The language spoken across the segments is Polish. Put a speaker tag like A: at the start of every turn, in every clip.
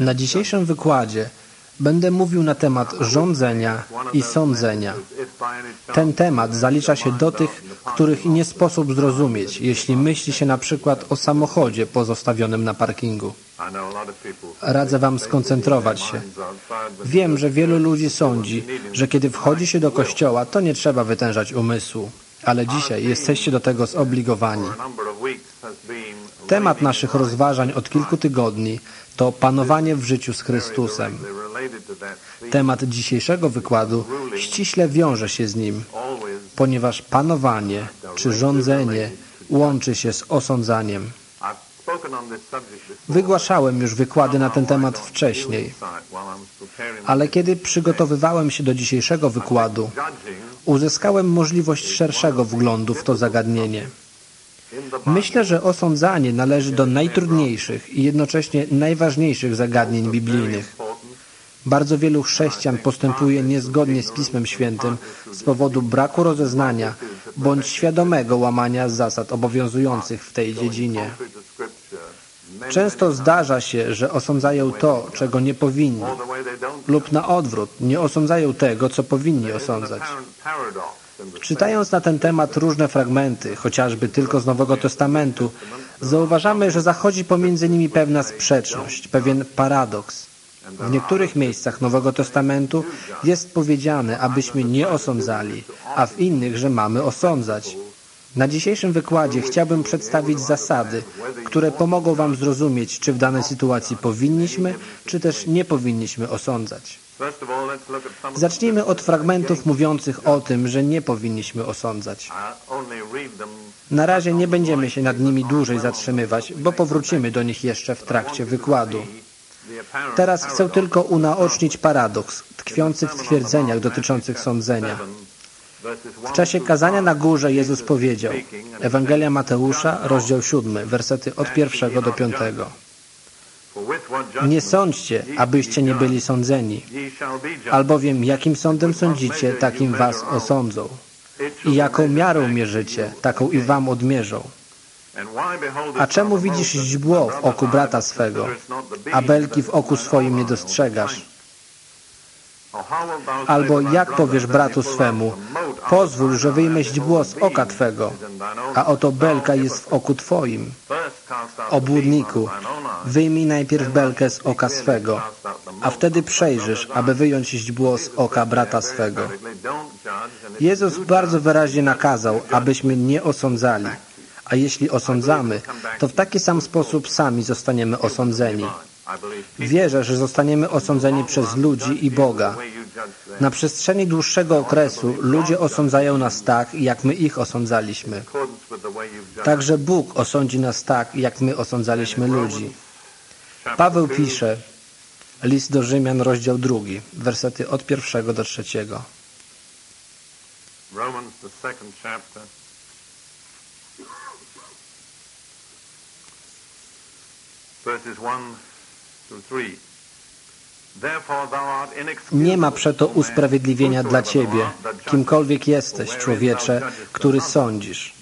A: Na dzisiejszym wykładzie będę mówił na temat rządzenia i sądzenia. Ten temat zalicza się do tych, których nie sposób zrozumieć, jeśli myśli się na przykład o samochodzie pozostawionym na parkingu. Radzę Wam skoncentrować się. Wiem, że wielu ludzi sądzi, że kiedy wchodzi się do kościoła, to nie trzeba wytężać umysłu, ale dzisiaj jesteście do tego zobligowani. Temat naszych rozważań od kilku tygodni to panowanie w życiu z Chrystusem. Temat dzisiejszego wykładu ściśle wiąże się z nim, ponieważ panowanie czy rządzenie łączy się z osądzaniem. Wygłaszałem już wykłady na ten temat wcześniej, ale kiedy przygotowywałem się do dzisiejszego wykładu, uzyskałem możliwość szerszego wglądu w to zagadnienie. Myślę, że osądzanie należy do najtrudniejszych i jednocześnie najważniejszych zagadnień biblijnych. Bardzo wielu chrześcijan postępuje niezgodnie z Pismem Świętym z powodu braku rozeznania bądź świadomego łamania zasad obowiązujących w tej dziedzinie. Często zdarza się, że osądzają to, czego nie powinni, lub na odwrót, nie osądzają tego, co powinni osądzać. Czytając na ten temat różne fragmenty, chociażby tylko z Nowego Testamentu, zauważamy, że zachodzi pomiędzy nimi pewna sprzeczność, pewien paradoks. W niektórych miejscach Nowego Testamentu jest powiedziane, abyśmy nie osądzali, a w innych, że mamy osądzać. Na dzisiejszym wykładzie chciałbym przedstawić zasady, które pomogą Wam zrozumieć, czy w danej sytuacji powinniśmy, czy też nie powinniśmy osądzać. Zacznijmy od fragmentów mówiących o tym, że nie powinniśmy osądzać. Na razie nie będziemy się nad nimi dłużej zatrzymywać, bo powrócimy do nich jeszcze w trakcie wykładu. Teraz chcę tylko unaocznić paradoks tkwiący w twierdzeniach dotyczących sądzenia. W czasie kazania na górze Jezus powiedział Ewangelia Mateusza, rozdział 7, wersety od pierwszego do piątego. Nie sądźcie, abyście nie byli sądzeni, albowiem jakim sądem sądzicie, takim was osądzą. I jaką miarą mierzycie, taką i wam odmierzą. A czemu widzisz źdźbło w oku brata swego, a belki w oku swoim nie dostrzegasz? Albo jak powiesz bratu swemu, pozwól, że wyjmę źdźbło z oka Twego, a oto belka jest w oku Twoim. Obłudniku, wyjmij najpierw belkę z oka swego, a wtedy przejrzysz, aby wyjąć źdźbło z oka brata swego. Jezus bardzo wyraźnie nakazał, abyśmy nie osądzali, a jeśli osądzamy, to w taki sam sposób sami zostaniemy osądzeni. Wierzę, że zostaniemy osądzeni przez ludzi i Boga. Na przestrzeni dłuższego okresu ludzie osądzają nas tak, jak my ich osądzaliśmy. Także Bóg osądzi nas tak, jak my osądzaliśmy ludzi. Paweł pisze, list do Rzymian, rozdział drugi, wersety od pierwszego do trzeciego. Romans. Verses 1 nie ma przeto usprawiedliwienia dla Ciebie, kimkolwiek jesteś, człowiecze, który sądzisz.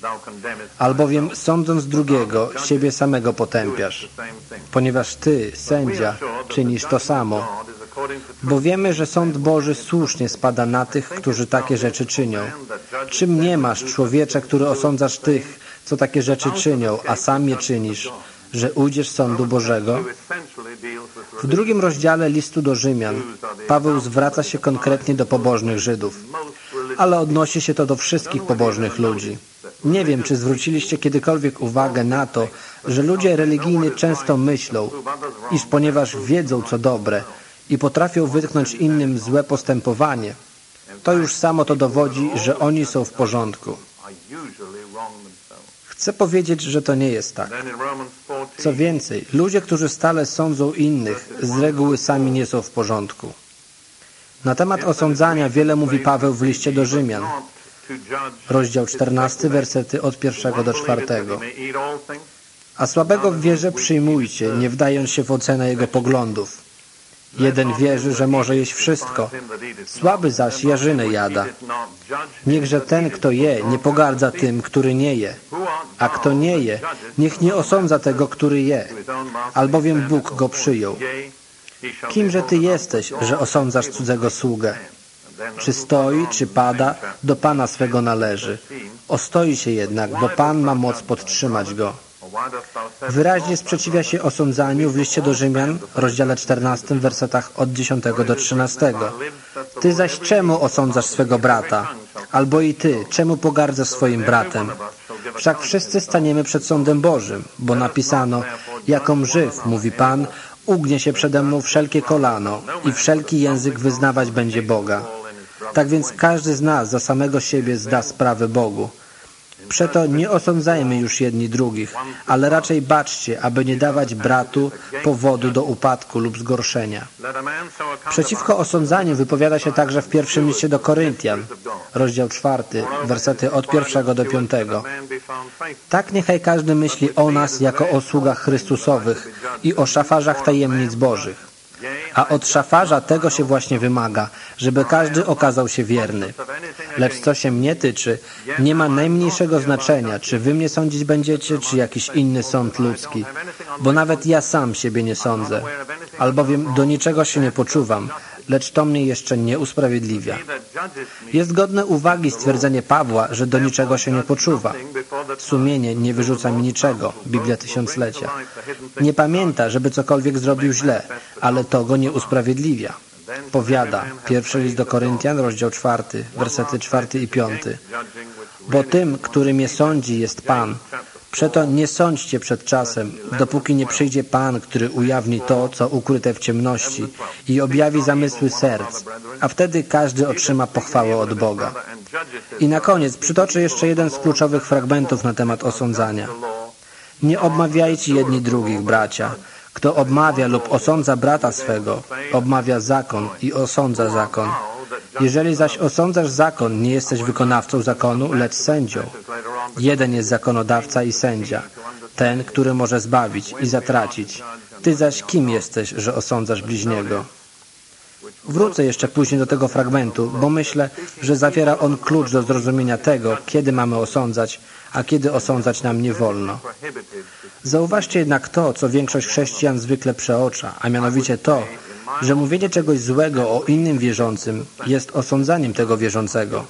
A: Albowiem sądząc drugiego, siebie samego potępiasz, ponieważ Ty, sędzia, czynisz to samo. Bo wiemy, że sąd Boży słusznie spada na tych, którzy takie rzeczy czynią. Czym nie masz, człowiecze, który osądzasz tych, co takie rzeczy czynią, a sam je czynisz, że ujdziesz sądu Bożego? W drugim rozdziale listu do Rzymian Paweł zwraca się konkretnie do pobożnych Żydów, ale odnosi się to do wszystkich pobożnych ludzi. Nie wiem, czy zwróciliście kiedykolwiek uwagę na to, że ludzie religijni często myślą, iż ponieważ wiedzą co dobre i potrafią wytknąć innym złe postępowanie, to już samo to dowodzi, że oni są w porządku. Chcę powiedzieć, że to nie jest tak. Co więcej, ludzie, którzy stale sądzą innych, z reguły sami nie są w porządku. Na temat osądzania wiele mówi Paweł w liście do Rzymian. Rozdział 14, wersety od pierwszego do czwartego. A słabego w wierze przyjmujcie, nie wdając się w ocenę jego poglądów. Jeden wierzy, że może jeść wszystko, słaby zaś jarzynę jada. Niechże ten, kto je, nie pogardza tym, który nie je. A kto nie je, niech nie osądza tego, który je, albowiem Bóg go przyjął. Kimże Ty jesteś, że osądzasz cudzego sługę? Czy stoi, czy pada, do Pana swego należy. Ostoi się jednak, bo Pan ma moc podtrzymać go. Wyraźnie sprzeciwia się osądzaniu w liście do Rzymian, rozdziale 14, wersetach od 10 do 13. Ty zaś czemu osądzasz swego brata? Albo i ty, czemu pogardzasz swoim bratem? Wszak wszyscy staniemy przed sądem Bożym, bo napisano, jaką żyw, mówi Pan, ugnie się przede mną wszelkie kolano i wszelki język wyznawać będzie Boga. Tak więc każdy z nas za samego siebie zda sprawę Bogu. Przeto nie osądzajmy już jedni drugich, ale raczej baczcie, aby nie dawać bratu powodu do upadku lub zgorszenia. Przeciwko osądzaniu wypowiada się także w pierwszym liście do Koryntian, rozdział czwarty, wersety od pierwszego do piątego. Tak niechaj każdy myśli o nas jako o sługach Chrystusowych i o szafarzach tajemnic Bożych. A od szafarza tego się właśnie wymaga, żeby każdy okazał się wierny. Lecz co się mnie tyczy, nie ma najmniejszego znaczenia, czy wy mnie sądzić będziecie, czy jakiś inny sąd ludzki. Bo nawet ja sam siebie nie sądzę, albowiem do niczego się nie poczuwam, lecz to mnie jeszcze nie usprawiedliwia. Jest godne uwagi stwierdzenie Pawła, że do niczego się nie poczuwa. Sumienie nie wyrzuca mi niczego, Biblia Tysiąclecia. Nie pamięta, żeby cokolwiek zrobił źle, ale to go nie usprawiedliwia. Powiada, pierwszy list do Koryntian, rozdział czwarty, wersety czwarty i piąty. Bo tym, który mnie sądzi, jest Pan, Przeto nie sądźcie przed czasem, dopóki nie przyjdzie Pan, który ujawni to, co ukryte w ciemności i objawi zamysły serc, a wtedy każdy otrzyma pochwałę od Boga. I na koniec przytoczę jeszcze jeden z kluczowych fragmentów na temat osądzania. Nie obmawiajcie jedni drugich, bracia. Kto obmawia lub osądza brata swego, obmawia zakon i osądza zakon. Jeżeli zaś osądzasz zakon, nie jesteś wykonawcą zakonu, lecz sędzią. Jeden jest zakonodawca i sędzia, ten, który może zbawić i zatracić. Ty zaś kim jesteś, że osądzasz bliźniego? Wrócę jeszcze później do tego fragmentu, bo myślę, że zawiera on klucz do zrozumienia tego, kiedy mamy osądzać, a kiedy osądzać nam nie wolno. Zauważcie jednak to, co większość chrześcijan zwykle przeocza, a mianowicie to, że mówienie czegoś złego o innym wierzącym jest osądzaniem tego wierzącego.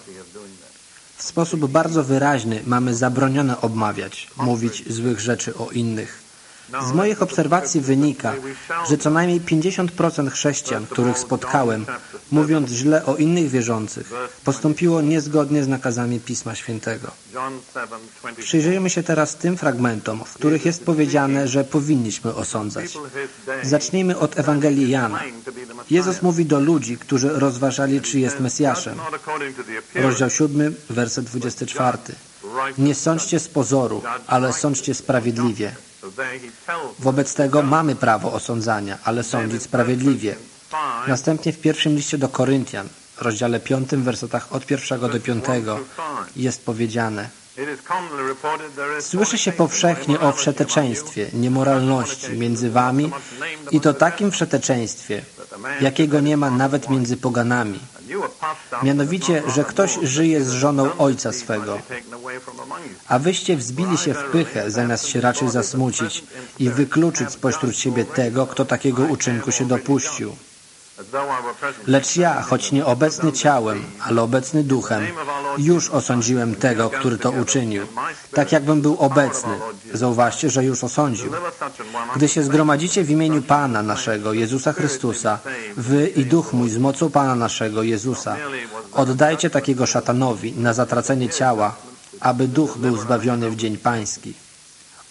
A: W sposób bardzo wyraźny mamy zabronione obmawiać, mówić złych rzeczy o innych. Z moich obserwacji wynika, że co najmniej 50% chrześcijan, których spotkałem, mówiąc źle o innych wierzących, postąpiło niezgodnie z nakazami Pisma Świętego. Przyjrzyjmy się teraz tym fragmentom, w których jest powiedziane, że powinniśmy osądzać. Zacznijmy od Ewangelii Jana. Jezus mówi do ludzi, którzy rozważali, czy jest Mesjaszem. Rozdział 7, werset 24. Nie sądźcie z pozoru, ale sądźcie sprawiedliwie. Wobec tego mamy prawo osądzania, ale sądzić sprawiedliwie. Następnie w pierwszym liście do Koryntian, rozdziale 5, wersetach od pierwszego do piątego jest powiedziane Słyszy się powszechnie o wszeteczeństwie, niemoralności między wami i to takim wszeteczeństwie, jakiego nie ma nawet między poganami. Mianowicie, że ktoś żyje z żoną ojca swego. A wyście wzbili się w pychę, zamiast się raczej zasmucić i wykluczyć spośród siebie tego, kto takiego uczynku się dopuścił. Lecz ja, choć nie obecny ciałem, ale obecny duchem, już osądziłem tego, który to uczynił. Tak jakbym był obecny. Zauważcie, że już osądził. Gdy się zgromadzicie w imieniu Pana naszego, Jezusa Chrystusa, wy i duch mój z mocą Pana naszego, Jezusa, oddajcie takiego szatanowi na zatracenie ciała, aby duch był zbawiony w dzień pański.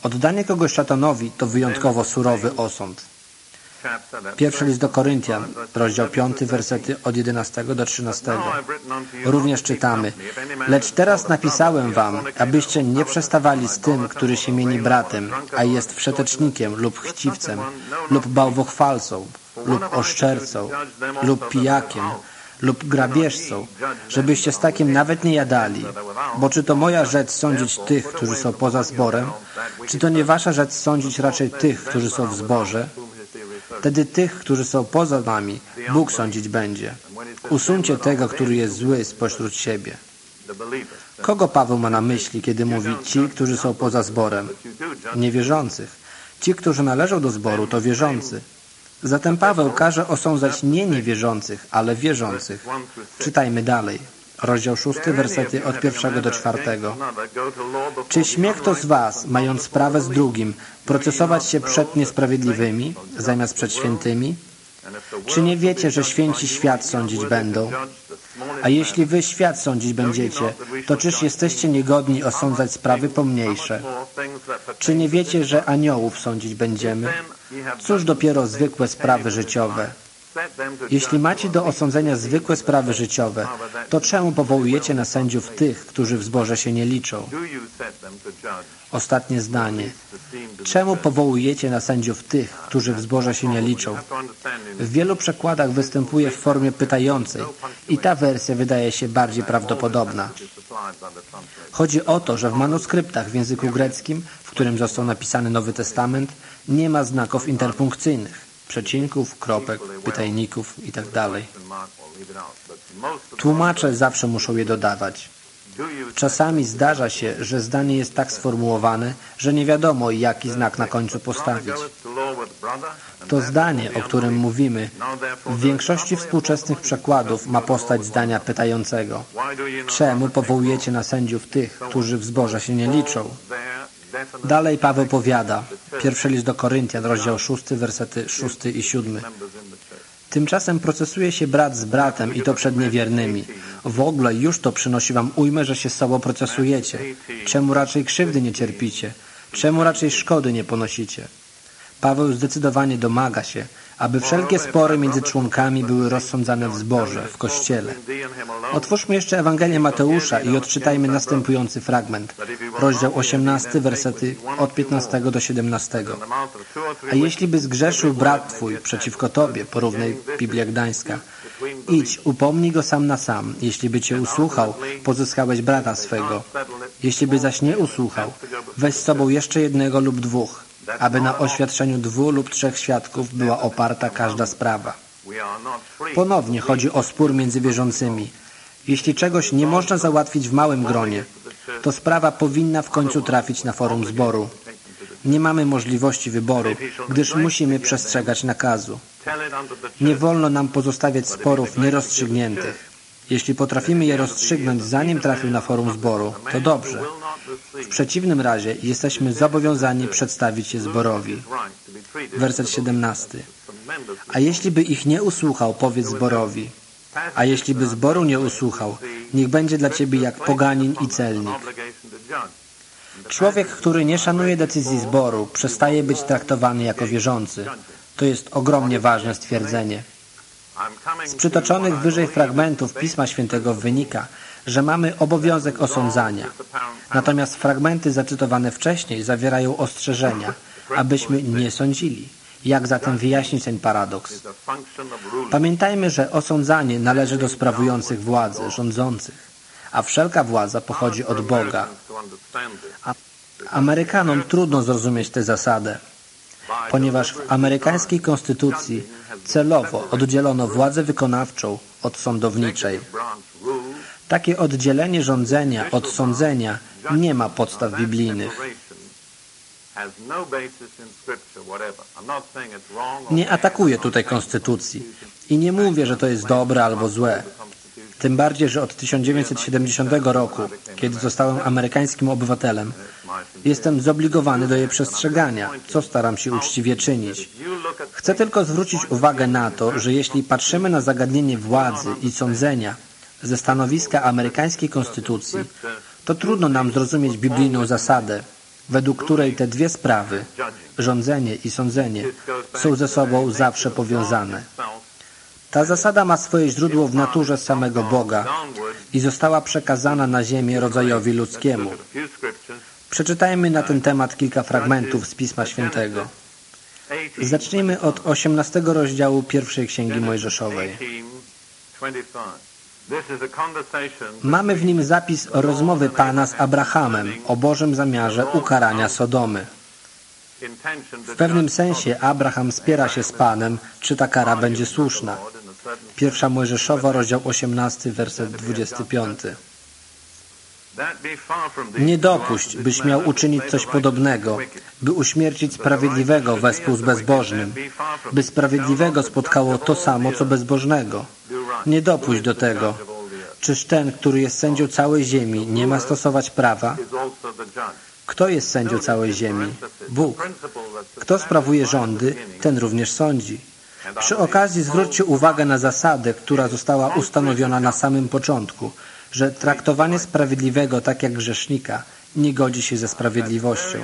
A: Oddanie kogoś szatanowi to wyjątkowo surowy osąd. Pierwszy list do Koryntian, rozdział 5, wersety od 11 do 13. Również czytamy, lecz teraz napisałem wam, abyście nie przestawali z tym, który się mieni bratem, a jest wszetecznikiem lub chciwcem, lub bałwochwalcą, lub oszczercą, lub pijakiem, lub grabieżcą, żebyście z takim nawet nie jadali. Bo czy to moja rzecz sądzić tych, którzy są poza zborem, czy to nie wasza rzecz sądzić raczej tych, którzy są w zborze? Wtedy tych, którzy są poza nami, Bóg sądzić będzie. Usuńcie tego, który jest zły spośród siebie. Kogo Paweł ma na myśli, kiedy mówi ci, którzy są poza zborem? Niewierzących. Ci, którzy należą do zboru, to wierzący. Zatem Paweł każe osądzać nie niewierzących, ale wierzących. Czytajmy dalej. Rozdział 6, wersety od pierwszego do czwartego. Czy śmie kto z was, mając sprawę z drugim, procesować się przed niesprawiedliwymi, zamiast przed świętymi? Czy nie wiecie, że święci świat sądzić będą? A jeśli wy świat sądzić będziecie, to czyż jesteście niegodni osądzać sprawy pomniejsze? Czy nie wiecie, że aniołów sądzić będziemy? Cóż dopiero zwykłe sprawy życiowe? Jeśli macie do osądzenia zwykłe sprawy życiowe, to czemu powołujecie na sędziów tych, którzy w zborze się nie liczą? Ostatnie zdanie. Czemu powołujecie na sędziów tych, którzy w zborze się nie liczą? W wielu przekładach występuje w formie pytającej i ta wersja wydaje się bardziej prawdopodobna. Chodzi o to, że w manuskryptach w języku greckim, w którym został napisany Nowy Testament, nie ma znaków interpunkcyjnych przecinków, kropek, pytajników itd. Tłumacze zawsze muszą je dodawać. Czasami zdarza się, że zdanie jest tak sformułowane, że nie wiadomo, jaki znak na końcu postawić. To zdanie, o którym mówimy, w większości współczesnych przekładów ma postać zdania pytającego. Czemu powołujecie na sędziów tych, którzy w zborze się nie liczą? Dalej Paweł powiada, pierwszy list do Koryntian, rozdział 6, wersety 6 i 7. Tymczasem procesuje się brat z bratem i to przed niewiernymi. W ogóle już to przynosi wam ujmę, że się z sobą procesujecie. Czemu raczej krzywdy nie cierpicie? Czemu raczej szkody nie ponosicie? Paweł zdecydowanie domaga się, aby wszelkie spory między członkami były rozsądzane w zborze, w Kościele. Otwórzmy jeszcze Ewangelię Mateusza i odczytajmy następujący fragment. Rozdział 18, wersety od 15 do 17. A jeśli by zgrzeszył brat Twój przeciwko Tobie, porównaj Biblia Gdańska, idź, upomnij go sam na sam. Jeśli by Cię usłuchał, pozyskałeś brata swego. Jeśli by zaś nie usłuchał, weź z sobą jeszcze jednego lub dwóch aby na oświadczeniu dwóch lub trzech świadków była oparta każda sprawa. Ponownie chodzi o spór między wierzącymi. Jeśli czegoś nie można załatwić w małym gronie, to sprawa powinna w końcu trafić na forum zboru. Nie mamy możliwości wyboru, gdyż musimy przestrzegać nakazu. Nie wolno nam pozostawiać sporów nierozstrzygniętych. Jeśli potrafimy je rozstrzygnąć zanim trafił na forum zboru, to dobrze. W przeciwnym razie jesteśmy zobowiązani przedstawić je zborowi. Werset 17. A jeśli by ich nie usłuchał, powiedz zborowi. A jeśli by zboru nie usłuchał, niech będzie dla ciebie jak poganin i celnik. Człowiek, który nie szanuje decyzji zboru, przestaje być traktowany jako wierzący. To jest ogromnie ważne stwierdzenie. Z przytoczonych wyżej fragmentów Pisma Świętego wynika, że mamy obowiązek osądzania. Natomiast fragmenty zacytowane wcześniej zawierają ostrzeżenia, abyśmy nie sądzili. Jak zatem wyjaśnić ten paradoks? Pamiętajmy, że osądzanie należy do sprawujących władzy, rządzących, a wszelka władza pochodzi od Boga. A Amerykanom trudno zrozumieć tę zasadę, ponieważ w amerykańskiej konstytucji celowo oddzielono władzę wykonawczą od sądowniczej. Takie oddzielenie rządzenia od sądzenia nie ma podstaw biblijnych. Nie atakuję tutaj konstytucji i nie mówię, że to jest dobre albo złe. Tym bardziej, że od 1970 roku, kiedy zostałem amerykańskim obywatelem, jestem zobligowany do jej przestrzegania, co staram się uczciwie czynić. Chcę tylko zwrócić uwagę na to, że jeśli patrzymy na zagadnienie władzy i sądzenia ze stanowiska amerykańskiej konstytucji, to trudno nam zrozumieć biblijną zasadę, według której te dwie sprawy, rządzenie i sądzenie, są ze sobą zawsze powiązane. Ta zasada ma swoje źródło w naturze samego Boga i została przekazana na ziemię rodzajowi ludzkiemu. Przeczytajmy na ten temat kilka fragmentów z Pisma Świętego. Zacznijmy od 18 rozdziału pierwszej Księgi Mojżeszowej. Mamy w nim zapis rozmowy Pana z Abrahamem o Bożym zamiarze ukarania Sodomy. W pewnym sensie Abraham spiera się z Panem, czy ta kara będzie słuszna. Pierwsza Mojżeszowa, rozdział 18, werset 25. Nie dopuść, byś miał uczynić coś podobnego, by uśmiercić sprawiedliwego wespół z bezbożnym, by sprawiedliwego spotkało to samo, co bezbożnego. Nie dopuść do tego. Czyż ten, który jest sędzią całej ziemi, nie ma stosować prawa? Kto jest sędzią całej ziemi? Bóg. Kto sprawuje rządy, ten również sądzi. Przy okazji zwróćcie uwagę na zasadę, która została ustanowiona na samym początku, że traktowanie sprawiedliwego tak jak grzesznika nie godzi się ze sprawiedliwością.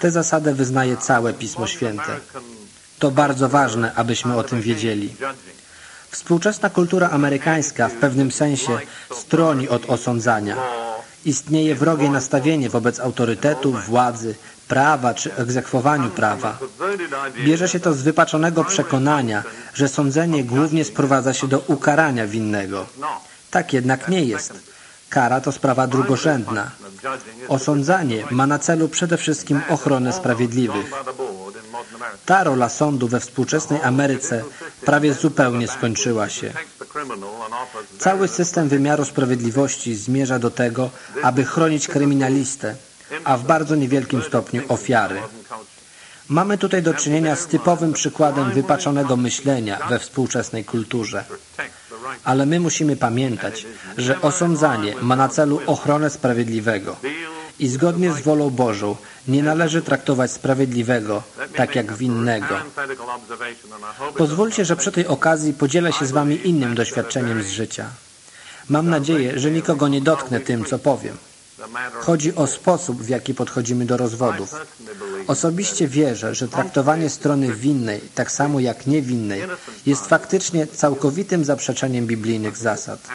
A: Tę zasadę wyznaje całe Pismo Święte. To bardzo ważne, abyśmy o tym wiedzieli. Współczesna kultura amerykańska w pewnym sensie stroni od osądzania. Istnieje wrogie nastawienie wobec autorytetu, władzy, prawa czy egzekwowaniu prawa. Bierze się to z wypaczonego przekonania, że sądzenie głównie sprowadza się do ukarania winnego. Tak jednak nie jest. Kara to sprawa drugorzędna. Osądzanie ma na celu przede wszystkim ochronę sprawiedliwych. Ta rola sądu we współczesnej Ameryce prawie zupełnie skończyła się. Cały system wymiaru sprawiedliwości zmierza do tego, aby chronić kryminalistę, a w bardzo niewielkim stopniu ofiary. Mamy tutaj do czynienia z typowym przykładem wypaczonego myślenia we współczesnej kulturze. Ale my musimy pamiętać, że osądzanie ma na celu ochronę sprawiedliwego i zgodnie z wolą Bożą nie należy traktować sprawiedliwego tak jak winnego. Pozwólcie, że przy tej okazji podzielę się z Wami innym doświadczeniem z życia. Mam nadzieję, że nikogo nie dotknę tym, co powiem. Chodzi o sposób, w jaki podchodzimy do rozwodów. Osobiście wierzę, że traktowanie strony winnej, tak samo jak niewinnej, jest faktycznie całkowitym zaprzeczeniem biblijnych zasad.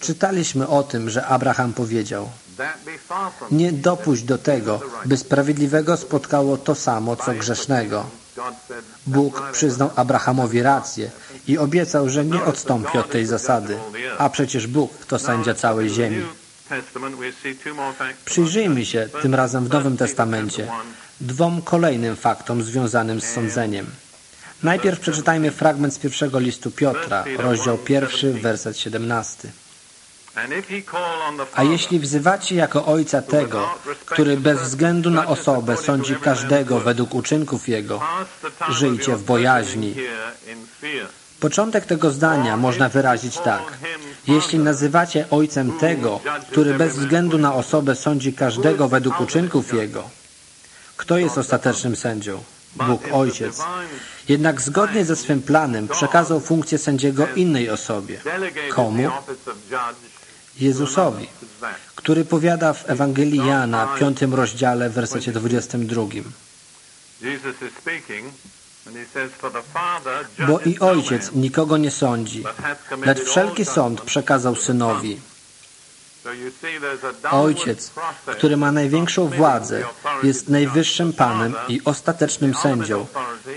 A: Czytaliśmy o tym, że Abraham powiedział Nie dopuść do tego, by sprawiedliwego spotkało to samo, co grzesznego. Bóg przyznał Abrahamowi rację i obiecał, że nie odstąpi od tej zasady. A przecież Bóg to sędzia całej ziemi. Przyjrzyjmy się tym razem w Nowym Testamencie dwom kolejnym faktom związanym z sądzeniem. Najpierw przeczytajmy fragment z pierwszego listu Piotra, rozdział pierwszy, werset 17. A jeśli wzywacie jako Ojca tego, który bez względu na osobę sądzi każdego według uczynków Jego, żyjcie w bojaźni. Początek tego zdania można wyrazić tak. Jeśli nazywacie Ojcem tego, który bez względu na osobę sądzi każdego według uczynków Jego, kto jest ostatecznym sędzią? Bóg Ojciec. Jednak zgodnie ze swym planem przekazał funkcję sędziego innej osobie. Komu? Jezusowi, który powiada w Ewangelii Jana, piątym rozdziale, w wersecie 22. Bo i Ojciec nikogo nie sądzi, lecz wszelki sąd przekazał Synowi. Ojciec, który ma największą władzę, jest najwyższym Panem i ostatecznym sędzią.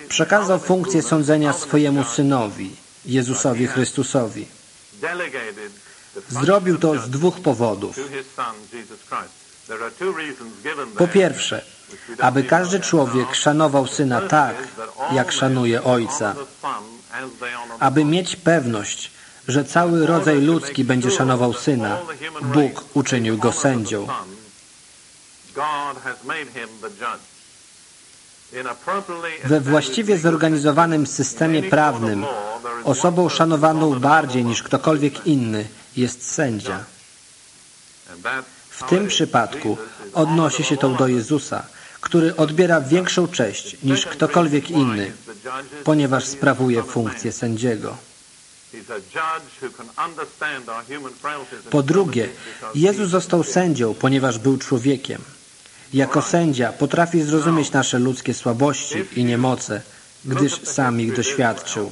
A: Przekazał funkcję sądzenia swojemu Synowi, Jezusowi Chrystusowi. Zrobił to z dwóch powodów. Po pierwsze, aby każdy człowiek szanował Syna tak, jak szanuje Ojca. Aby mieć pewność, że cały rodzaj ludzki będzie szanował Syna, Bóg uczynił go sędzią. We właściwie zorganizowanym systemie prawnym osobą szanowaną bardziej niż ktokolwiek inny jest sędzia. W tym przypadku odnosi się to do Jezusa, który odbiera większą cześć niż ktokolwiek inny, ponieważ sprawuje funkcję sędziego. Po drugie, Jezus został sędzią, ponieważ był człowiekiem. Jako sędzia potrafi zrozumieć nasze ludzkie słabości i niemoce, gdyż sam ich doświadczył.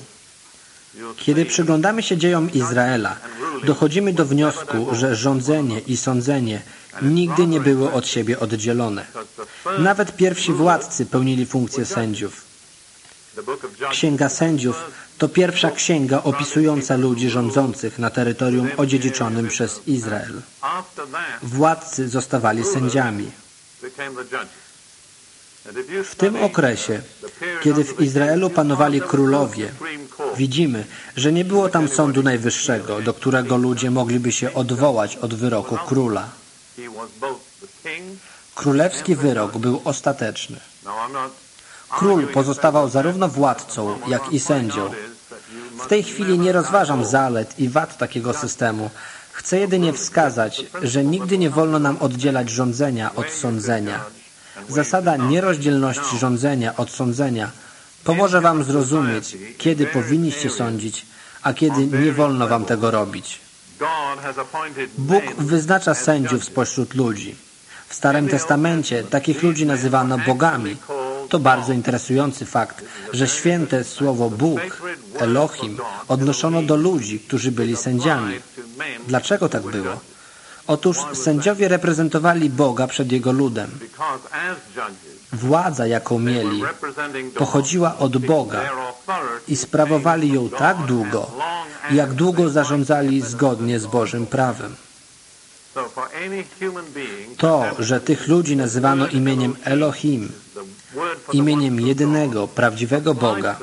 A: Kiedy przyglądamy się dziejom Izraela, dochodzimy do wniosku, że rządzenie i sądzenie nigdy nie były od siebie oddzielone. Nawet pierwsi władcy pełnili funkcję sędziów. Księga Sędziów to pierwsza księga opisująca ludzi rządzących na terytorium odziedziczonym przez Izrael. Władcy zostawali sędziami. W tym okresie, kiedy w Izraelu panowali królowie, widzimy, że nie było tam sądu najwyższego, do którego ludzie mogliby się odwołać od wyroku króla. Królewski wyrok był ostateczny. Król pozostawał zarówno władcą, jak i sędzią. W tej chwili nie rozważam zalet i wad takiego systemu. Chcę jedynie wskazać, że nigdy nie wolno nam oddzielać rządzenia od sądzenia. Zasada nierozdzielności rządzenia od sądzenia pomoże Wam zrozumieć, kiedy powinniście sądzić, a kiedy nie wolno Wam tego robić. Bóg wyznacza sędziów spośród ludzi. W Starym Testamencie takich ludzi nazywano bogami. To bardzo interesujący fakt, że święte słowo Bóg, Elohim, odnoszono do ludzi, którzy byli sędziami. Dlaczego tak było? Otóż sędziowie reprezentowali Boga przed Jego ludem. Władza, jaką mieli, pochodziła od Boga i sprawowali ją tak długo, jak długo zarządzali zgodnie z Bożym prawem. To, że tych ludzi nazywano imieniem Elohim, imieniem jedynego, prawdziwego Boga,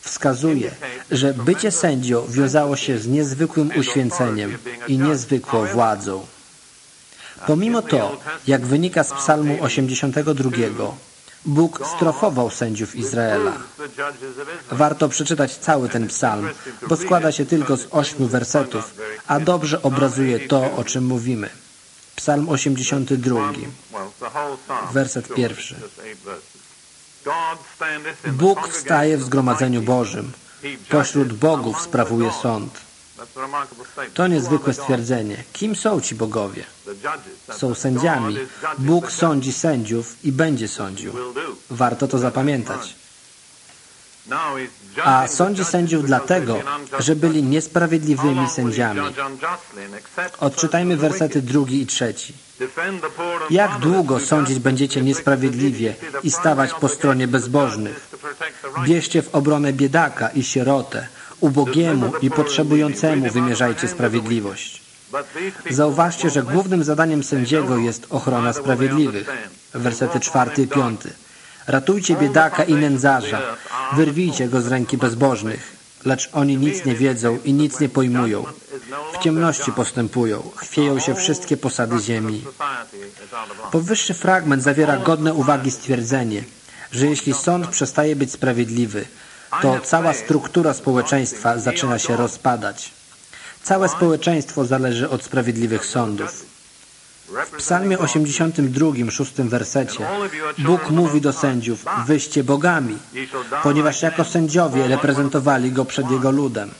A: wskazuje, że bycie sędzią wiązało się z niezwykłym uświęceniem i niezwykłą władzą. Pomimo to, jak wynika z psalmu 82, Bóg strofował sędziów Izraela. Warto przeczytać cały ten psalm, bo składa się tylko z ośmiu wersetów, a dobrze obrazuje to, o czym mówimy. Psalm 82, werset pierwszy. Bóg wstaje w zgromadzeniu Bożym. Pośród bogów sprawuje sąd. To niezwykłe stwierdzenie. Kim są ci bogowie? Są sędziami. Bóg sądzi sędziów i będzie sądził. Warto to zapamiętać. A sądzi sędziów dlatego, że byli niesprawiedliwymi sędziami. Odczytajmy wersety drugi i trzeci. Jak długo sądzić będziecie niesprawiedliwie i stawać po stronie bezbożnych? Bierzcie w obronę biedaka i sierotę, ubogiemu i potrzebującemu wymierzajcie sprawiedliwość. Zauważcie, że głównym zadaniem sędziego jest ochrona sprawiedliwych. Wersety czwarty i piąty. Ratujcie biedaka i nędzarza, wyrwijcie go z ręki bezbożnych, lecz oni nic nie wiedzą i nic nie pojmują. W ciemności postępują, chwieją się wszystkie posady ziemi. Powyższy fragment zawiera godne uwagi stwierdzenie, że jeśli sąd przestaje być sprawiedliwy, to cała struktura społeczeństwa zaczyna się rozpadać. Całe społeczeństwo zależy od sprawiedliwych sądów. W psalmie 82, szóstym wersecie Bóg mówi do sędziów, wyście bogami, ponieważ jako sędziowie reprezentowali Go przed Jego ludem.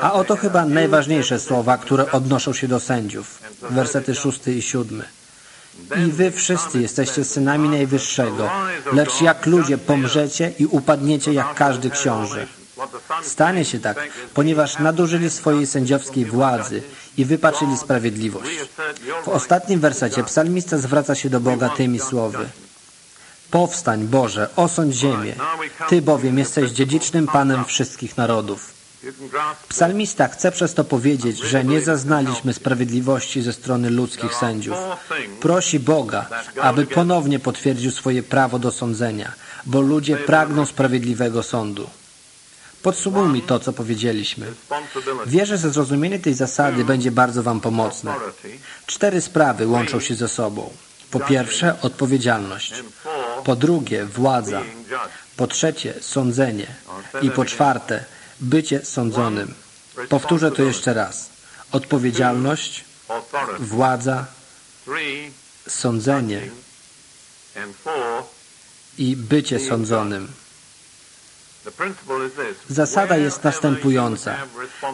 A: A oto chyba najważniejsze słowa, które odnoszą się do sędziów. Wersety szósty i siódmy. I wy wszyscy jesteście synami Najwyższego, lecz jak ludzie pomrzecie i upadniecie jak każdy książę. Stanie się tak, ponieważ nadużyli swojej sędziowskiej władzy i wypaczyli sprawiedliwość. W ostatnim wersecie psalmista zwraca się do Boga tymi słowy. Powstań, Boże, osądź ziemię. Ty bowiem jesteś dziedzicznym Panem wszystkich narodów. Psalmista chce przez to powiedzieć, że nie zaznaliśmy sprawiedliwości ze strony ludzkich sędziów. Prosi Boga, aby ponownie potwierdził swoje prawo do sądzenia, bo ludzie pragną sprawiedliwego sądu. Podsumujmy to, co powiedzieliśmy. Wierzę, że zrozumienie tej zasady będzie bardzo Wam pomocne. Cztery sprawy łączą się ze sobą. Po pierwsze, odpowiedzialność. Po drugie, władza. Po trzecie, sądzenie. I po czwarte, bycie sądzonym. Powtórzę to jeszcze raz. Odpowiedzialność, władza, sądzenie i bycie sądzonym. Zasada jest następująca.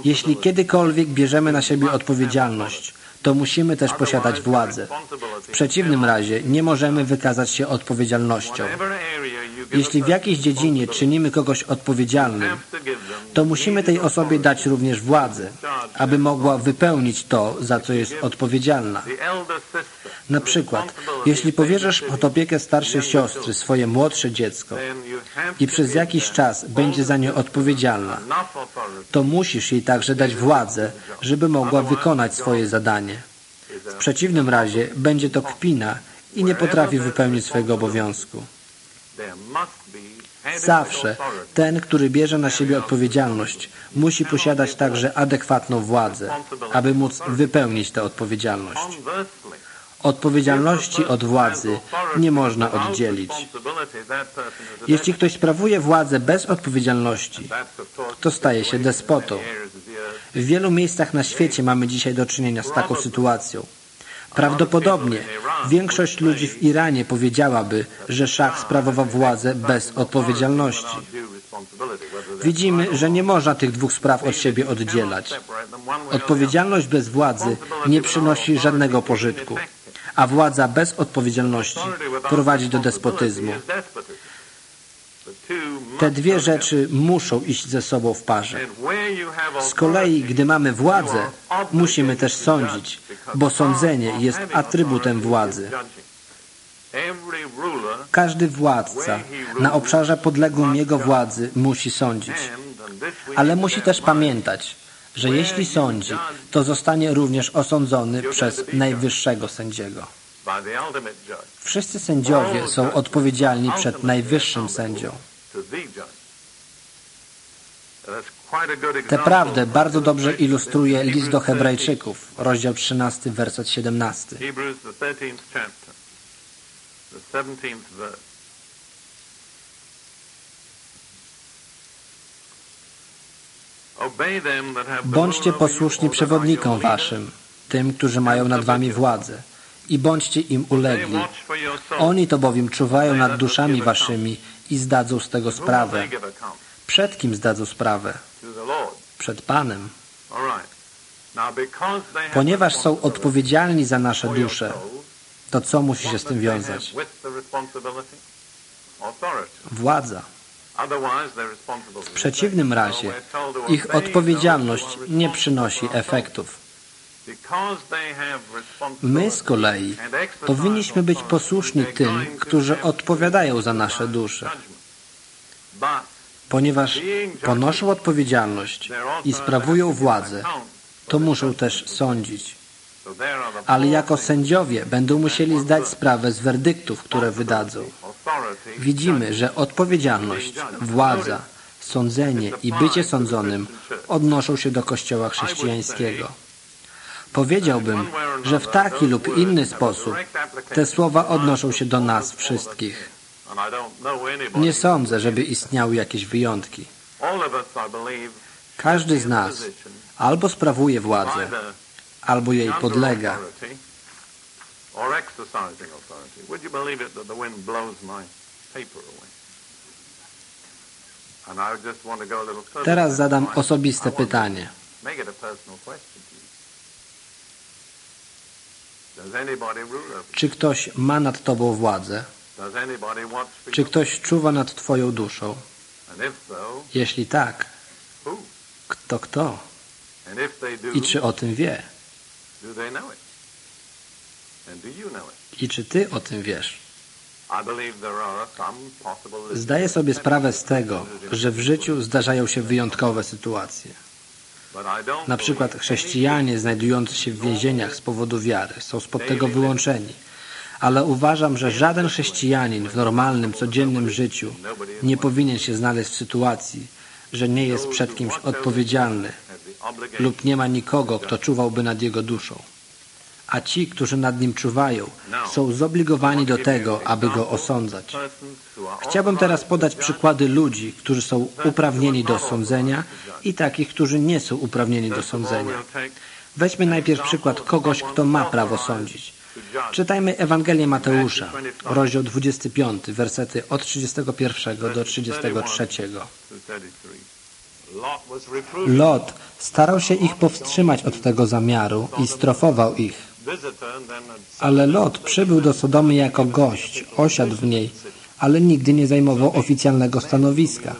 A: Jeśli kiedykolwiek bierzemy na siebie odpowiedzialność, to musimy też posiadać władzę. W przeciwnym razie nie możemy wykazać się odpowiedzialnością. Jeśli w jakiejś dziedzinie czynimy kogoś odpowiedzialnym, to musimy tej osobie dać również władzę, aby mogła wypełnić to, za co jest odpowiedzialna. Na przykład, jeśli powierzysz pod opiekę starszej siostry swoje młodsze dziecko i przez jakiś czas będzie za nie odpowiedzialna, to musisz jej także dać władzę, żeby mogła wykonać swoje zadanie. W przeciwnym razie będzie to kpina i nie potrafi wypełnić swojego obowiązku. Zawsze ten, który bierze na siebie odpowiedzialność, musi posiadać także adekwatną władzę, aby móc wypełnić tę odpowiedzialność. Odpowiedzialności od władzy nie można oddzielić. Jeśli ktoś sprawuje władzę bez odpowiedzialności, to staje się despotą. W wielu miejscach na świecie mamy dzisiaj do czynienia z taką sytuacją. Prawdopodobnie większość ludzi w Iranie powiedziałaby, że szach sprawował władzę bez odpowiedzialności. Widzimy, że nie można tych dwóch spraw od siebie oddzielać. Odpowiedzialność bez władzy nie przynosi żadnego pożytku, a władza bez odpowiedzialności prowadzi do despotyzmu. Te dwie rzeczy muszą iść ze sobą w parze. Z kolei, gdy mamy władzę, musimy też sądzić, bo sądzenie jest atrybutem władzy. Każdy władca na obszarze podległym jego władzy musi sądzić. Ale musi też pamiętać, że jeśli sądzi, to zostanie również osądzony przez najwyższego sędziego. Wszyscy sędziowie są odpowiedzialni przed najwyższym sędzią. Tę prawdę bardzo dobrze ilustruje list do Hebrajczyków, rozdział 13, werset 17. Bądźcie posłuszni przewodnikom waszym, tym, którzy mają nad wami władzę i bądźcie im ulegli. Oni to bowiem czuwają nad duszami waszymi i zdadzą z tego sprawę. Przed kim zdadzą sprawę? Przed Panem. Ponieważ są odpowiedzialni za nasze dusze, to co musi się z tym wiązać? Władza. W przeciwnym razie ich odpowiedzialność nie przynosi efektów. My z kolei powinniśmy być posłuszni tym, którzy odpowiadają za nasze dusze. Ponieważ ponoszą odpowiedzialność i sprawują władzę, to muszą też sądzić. Ale jako sędziowie będą musieli zdać sprawę z werdyktów, które wydadzą. Widzimy, że odpowiedzialność, władza, sądzenie i bycie sądzonym odnoszą się do Kościoła chrześcijańskiego. Powiedziałbym, że w taki lub inny sposób te słowa odnoszą się do nas wszystkich. Nie sądzę, żeby istniały jakieś wyjątki. Każdy z nas albo sprawuje władzę, albo jej podlega. Teraz zadam osobiste pytanie. Czy ktoś ma nad Tobą władzę? Czy ktoś czuwa nad Twoją duszą? Jeśli tak, kto kto? I czy o tym wie? I czy Ty o tym wiesz? Zdaję sobie sprawę z tego, że w życiu zdarzają się wyjątkowe sytuacje. Na przykład chrześcijanie znajdujący się w więzieniach z powodu wiary są spod tego wyłączeni. Ale uważam, że żaden chrześcijanin w normalnym, codziennym życiu nie powinien się znaleźć w sytuacji, że nie jest przed kimś odpowiedzialny lub nie ma nikogo, kto czuwałby nad jego duszą a ci, którzy nad nim czuwają, są zobligowani do tego, aby go osądzać. Chciałbym teraz podać przykłady ludzi, którzy są uprawnieni do sądzenia i takich, którzy nie są uprawnieni do sądzenia. Weźmy najpierw przykład kogoś, kto ma prawo sądzić. Czytajmy Ewangelię Mateusza, rozdział 25, wersety od 31 do 33. Lot starał się ich powstrzymać od tego zamiaru i strofował ich. Ale Lot przybył do Sodomy jako gość, osiadł w niej, ale nigdy nie zajmował oficjalnego stanowiska.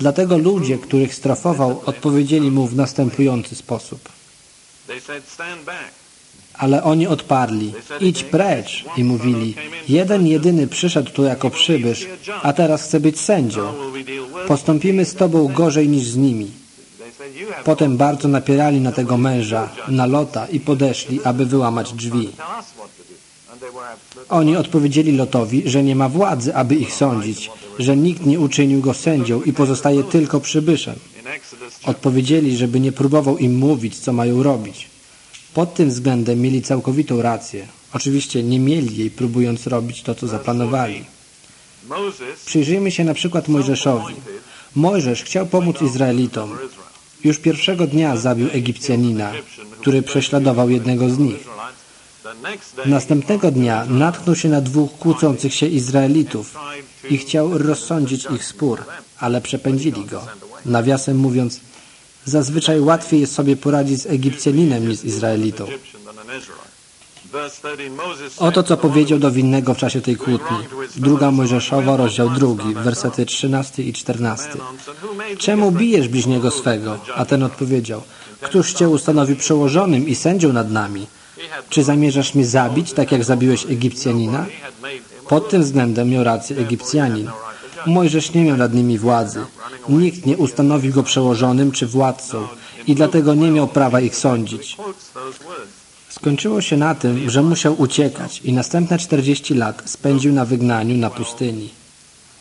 A: Dlatego ludzie, których strofował, odpowiedzieli mu w następujący sposób. Ale oni odparli, idź precz i mówili, jeden jedyny przyszedł tu jako przybysz, a teraz chce być sędzią. Postąpimy z tobą gorzej niż z nimi. Potem bardzo napierali na tego męża, na Lota i podeszli, aby wyłamać drzwi. Oni odpowiedzieli Lotowi, że nie ma władzy, aby ich sądzić, że nikt nie uczynił go sędzią i pozostaje tylko przybyszem. Odpowiedzieli, żeby nie próbował im mówić, co mają robić. Pod tym względem mieli całkowitą rację. Oczywiście nie mieli jej, próbując robić to, co zaplanowali. Przyjrzyjmy się na przykład Mojżeszowi. Mojżesz chciał pomóc Izraelitom. Już pierwszego dnia zabił Egipcjanina, który prześladował jednego z nich. Następnego dnia natknął się na dwóch kłócących się Izraelitów i chciał rozsądzić ich spór, ale przepędzili go. Nawiasem mówiąc, zazwyczaj łatwiej jest sobie poradzić z Egipcjaninem niż z Izraelitą. Oto co powiedział do winnego w czasie tej kłótni. Druga Mojżeszowa, rozdział drugi, wersety 13 i 14. Czemu bijesz bliźniego swego? A ten odpowiedział, Któż Cię ustanowi przełożonym i sędzią nad nami? Czy zamierzasz mnie zabić, tak jak zabiłeś Egipcjanina? Pod tym względem miał rację Egipcjanin. Mojżesz nie miał nad nimi władzy. Nikt nie ustanowił go przełożonym czy władcą i dlatego nie miał prawa ich sądzić. Skończyło się na tym, że musiał uciekać i następne 40 lat spędził na wygnaniu na pustyni.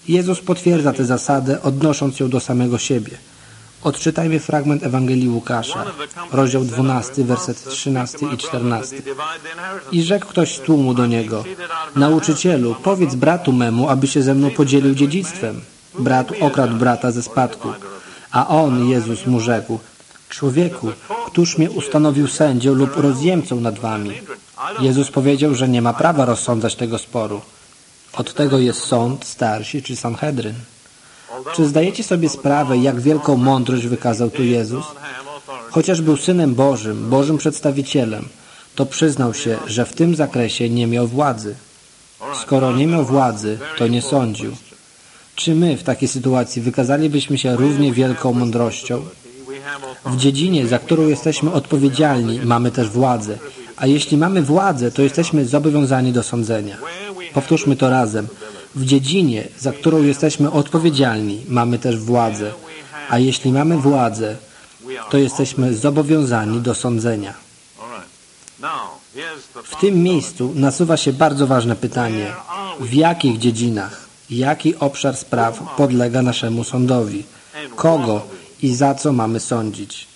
A: Jezus potwierdza tę zasadę, odnosząc ją do samego siebie. Odczytajmy fragment Ewangelii Łukasza, rozdział 12, werset 13 i 14. I rzekł ktoś z tłumu do niego, Nauczycielu, powiedz bratu memu, aby się ze mną podzielił dziedzictwem. Brat okradł brata ze spadku. A on, Jezus, mu rzekł, Człowieku, któż mnie ustanowił sędzią lub rozjemcą nad wami? Jezus powiedział, że nie ma prawa rozsądzać tego sporu. Od tego jest sąd, starsi czy Sanhedryn. Czy zdajecie sobie sprawę, jak wielką mądrość wykazał tu Jezus? Chociaż był Synem Bożym, Bożym przedstawicielem, to przyznał się, że w tym zakresie nie miał władzy. Skoro nie miał władzy, to nie sądził. Czy my w takiej sytuacji wykazalibyśmy się równie wielką mądrością? W dziedzinie, za którą jesteśmy odpowiedzialni, mamy też władzę. A jeśli mamy władzę, to jesteśmy zobowiązani do sądzenia. Powtórzmy to razem. W dziedzinie, za którą jesteśmy odpowiedzialni, mamy też władzę. A jeśli mamy władzę, to jesteśmy zobowiązani do sądzenia. W tym miejscu nasuwa się bardzo ważne pytanie. W jakich dziedzinach, jaki obszar spraw podlega naszemu sądowi? Kogo i za co mamy sądzić?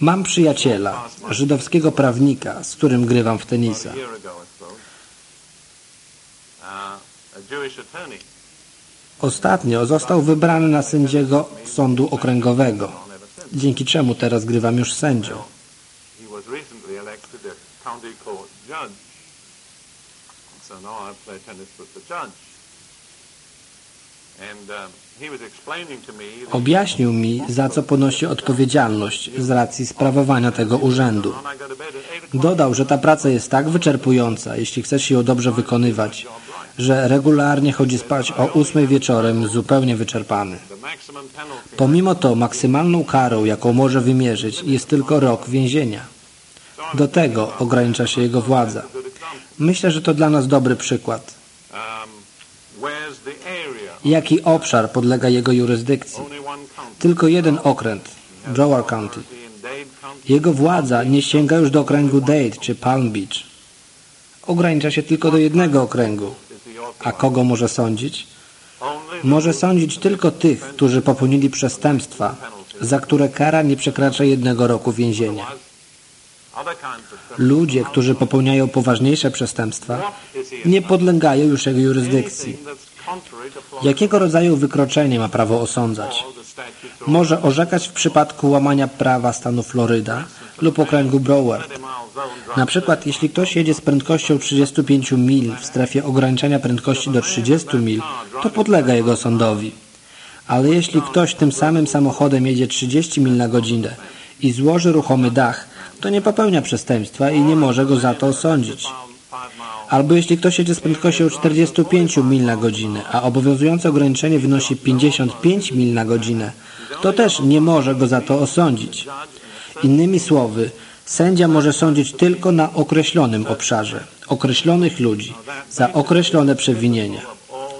A: Mam przyjaciela, żydowskiego prawnika, z którym grywam w tenisa. Ostatnio został wybrany na sędziego sądu okręgowego, dzięki czemu teraz grywam już sędzią. Objaśnił mi, za co ponosi odpowiedzialność z racji sprawowania tego urzędu. Dodał, że ta praca jest tak wyczerpująca, jeśli chcesz ją dobrze wykonywać, że regularnie chodzi spać o ósmej wieczorem zupełnie wyczerpany. Pomimo to maksymalną karą, jaką może wymierzyć, jest tylko rok więzienia. Do tego ogranicza się jego władza. Myślę, że to dla nas dobry przykład. Jaki obszar podlega jego jurysdykcji? Tylko jeden okręt, Broward County. Jego władza nie sięga już do okręgu Dade czy Palm Beach. Ogranicza się tylko do jednego okręgu. A kogo może sądzić? Może sądzić tylko tych, którzy popełnili przestępstwa, za które kara nie przekracza jednego roku więzienia. Ludzie, którzy popełniają poważniejsze przestępstwa, nie podlegają już jego jurysdykcji. Jakiego rodzaju wykroczenie ma prawo osądzać? Może orzekać w przypadku łamania prawa stanu Floryda lub okręgu Broward. Na przykład, jeśli ktoś jedzie z prędkością 35 mil w strefie ograniczenia prędkości do 30 mil, to podlega jego sądowi. Ale jeśli ktoś tym samym samochodem jedzie 30 mil na godzinę i złoży ruchomy dach, to nie popełnia przestępstwa i nie może go za to osądzić. Albo jeśli ktoś jedzie z prędkością 45 mil na godzinę, a obowiązujące ograniczenie wynosi 55 mil na godzinę, to też nie może go za to osądzić. Innymi słowy, sędzia może sądzić tylko na określonym obszarze, określonych ludzi, za określone przewinienia.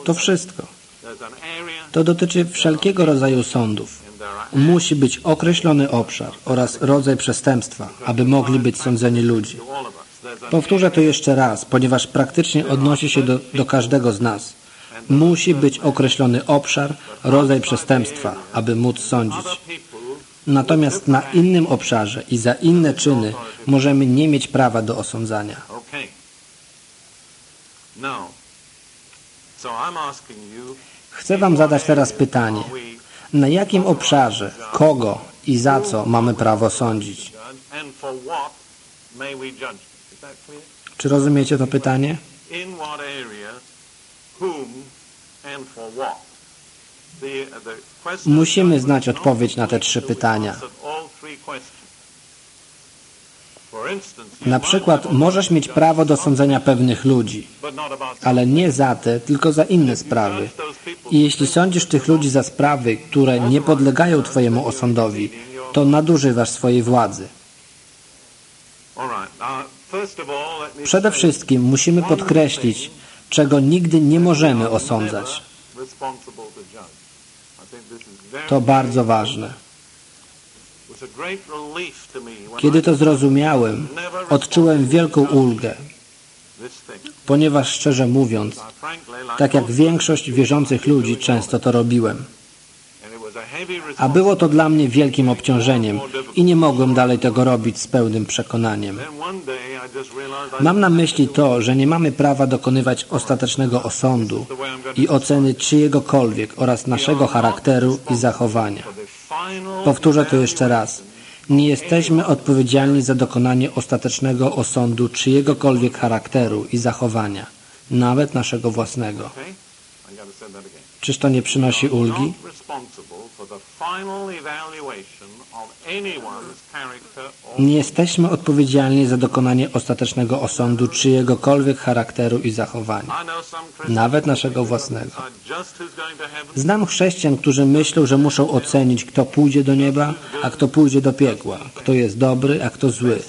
A: To wszystko. To dotyczy wszelkiego rodzaju sądów. musi być określony obszar oraz rodzaj przestępstwa, aby mogli być sądzeni ludzie. Powtórzę to jeszcze raz, ponieważ praktycznie odnosi się do, do każdego z nas. Musi być określony obszar, rodzaj przestępstwa, aby móc sądzić. Natomiast na innym obszarze i za inne czyny możemy nie mieć prawa do osądzania. Chcę Wam zadać teraz pytanie. Na jakim obszarze, kogo i za co mamy prawo sądzić? Czy rozumiecie to pytanie? Musimy znać odpowiedź na te trzy pytania. Na przykład możesz mieć prawo do sądzenia pewnych ludzi, ale nie za te, tylko za inne sprawy. I jeśli sądzisz tych ludzi za sprawy, które nie podlegają Twojemu osądowi, to nadużywasz swojej władzy. Przede wszystkim musimy podkreślić, czego nigdy nie możemy osądzać. To bardzo ważne. Kiedy to zrozumiałem, odczułem wielką ulgę, ponieważ szczerze mówiąc, tak jak większość wierzących ludzi, często to robiłem. A było to dla mnie wielkim obciążeniem i nie mogłem dalej tego robić z pełnym przekonaniem. Mam na myśli to, że nie mamy prawa dokonywać ostatecznego osądu i oceny czyjegokolwiek oraz naszego charakteru i zachowania. Powtórzę to jeszcze raz. Nie jesteśmy odpowiedzialni za dokonanie ostatecznego osądu czyjegokolwiek charakteru i zachowania, nawet naszego własnego. Czyż to nie przynosi ulgi? Nie jesteśmy odpowiedzialni za dokonanie ostatecznego osądu czyjegokolwiek charakteru i zachowania, nawet naszego własnego. Znam chrześcijan, którzy myślą, że muszą ocenić, kto pójdzie do nieba, a kto pójdzie do piekła, kto jest dobry, a kto zły.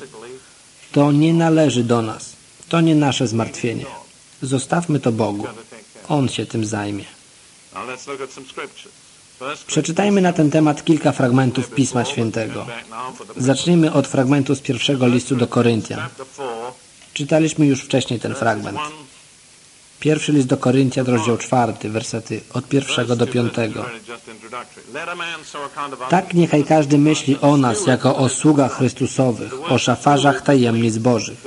A: To nie należy do nas. To nie nasze zmartwienie. Zostawmy to Bogu. On się tym zajmie. Przeczytajmy na ten temat kilka fragmentów Pisma Świętego. Zacznijmy od fragmentu z pierwszego listu do Koryntian. Czytaliśmy już wcześniej ten fragment. Pierwszy list do Koryntian, rozdział czwarty, wersety od pierwszego do piątego. Tak niechaj każdy myśli o nas jako o sługach Chrystusowych, o szafarzach tajemnic Bożych.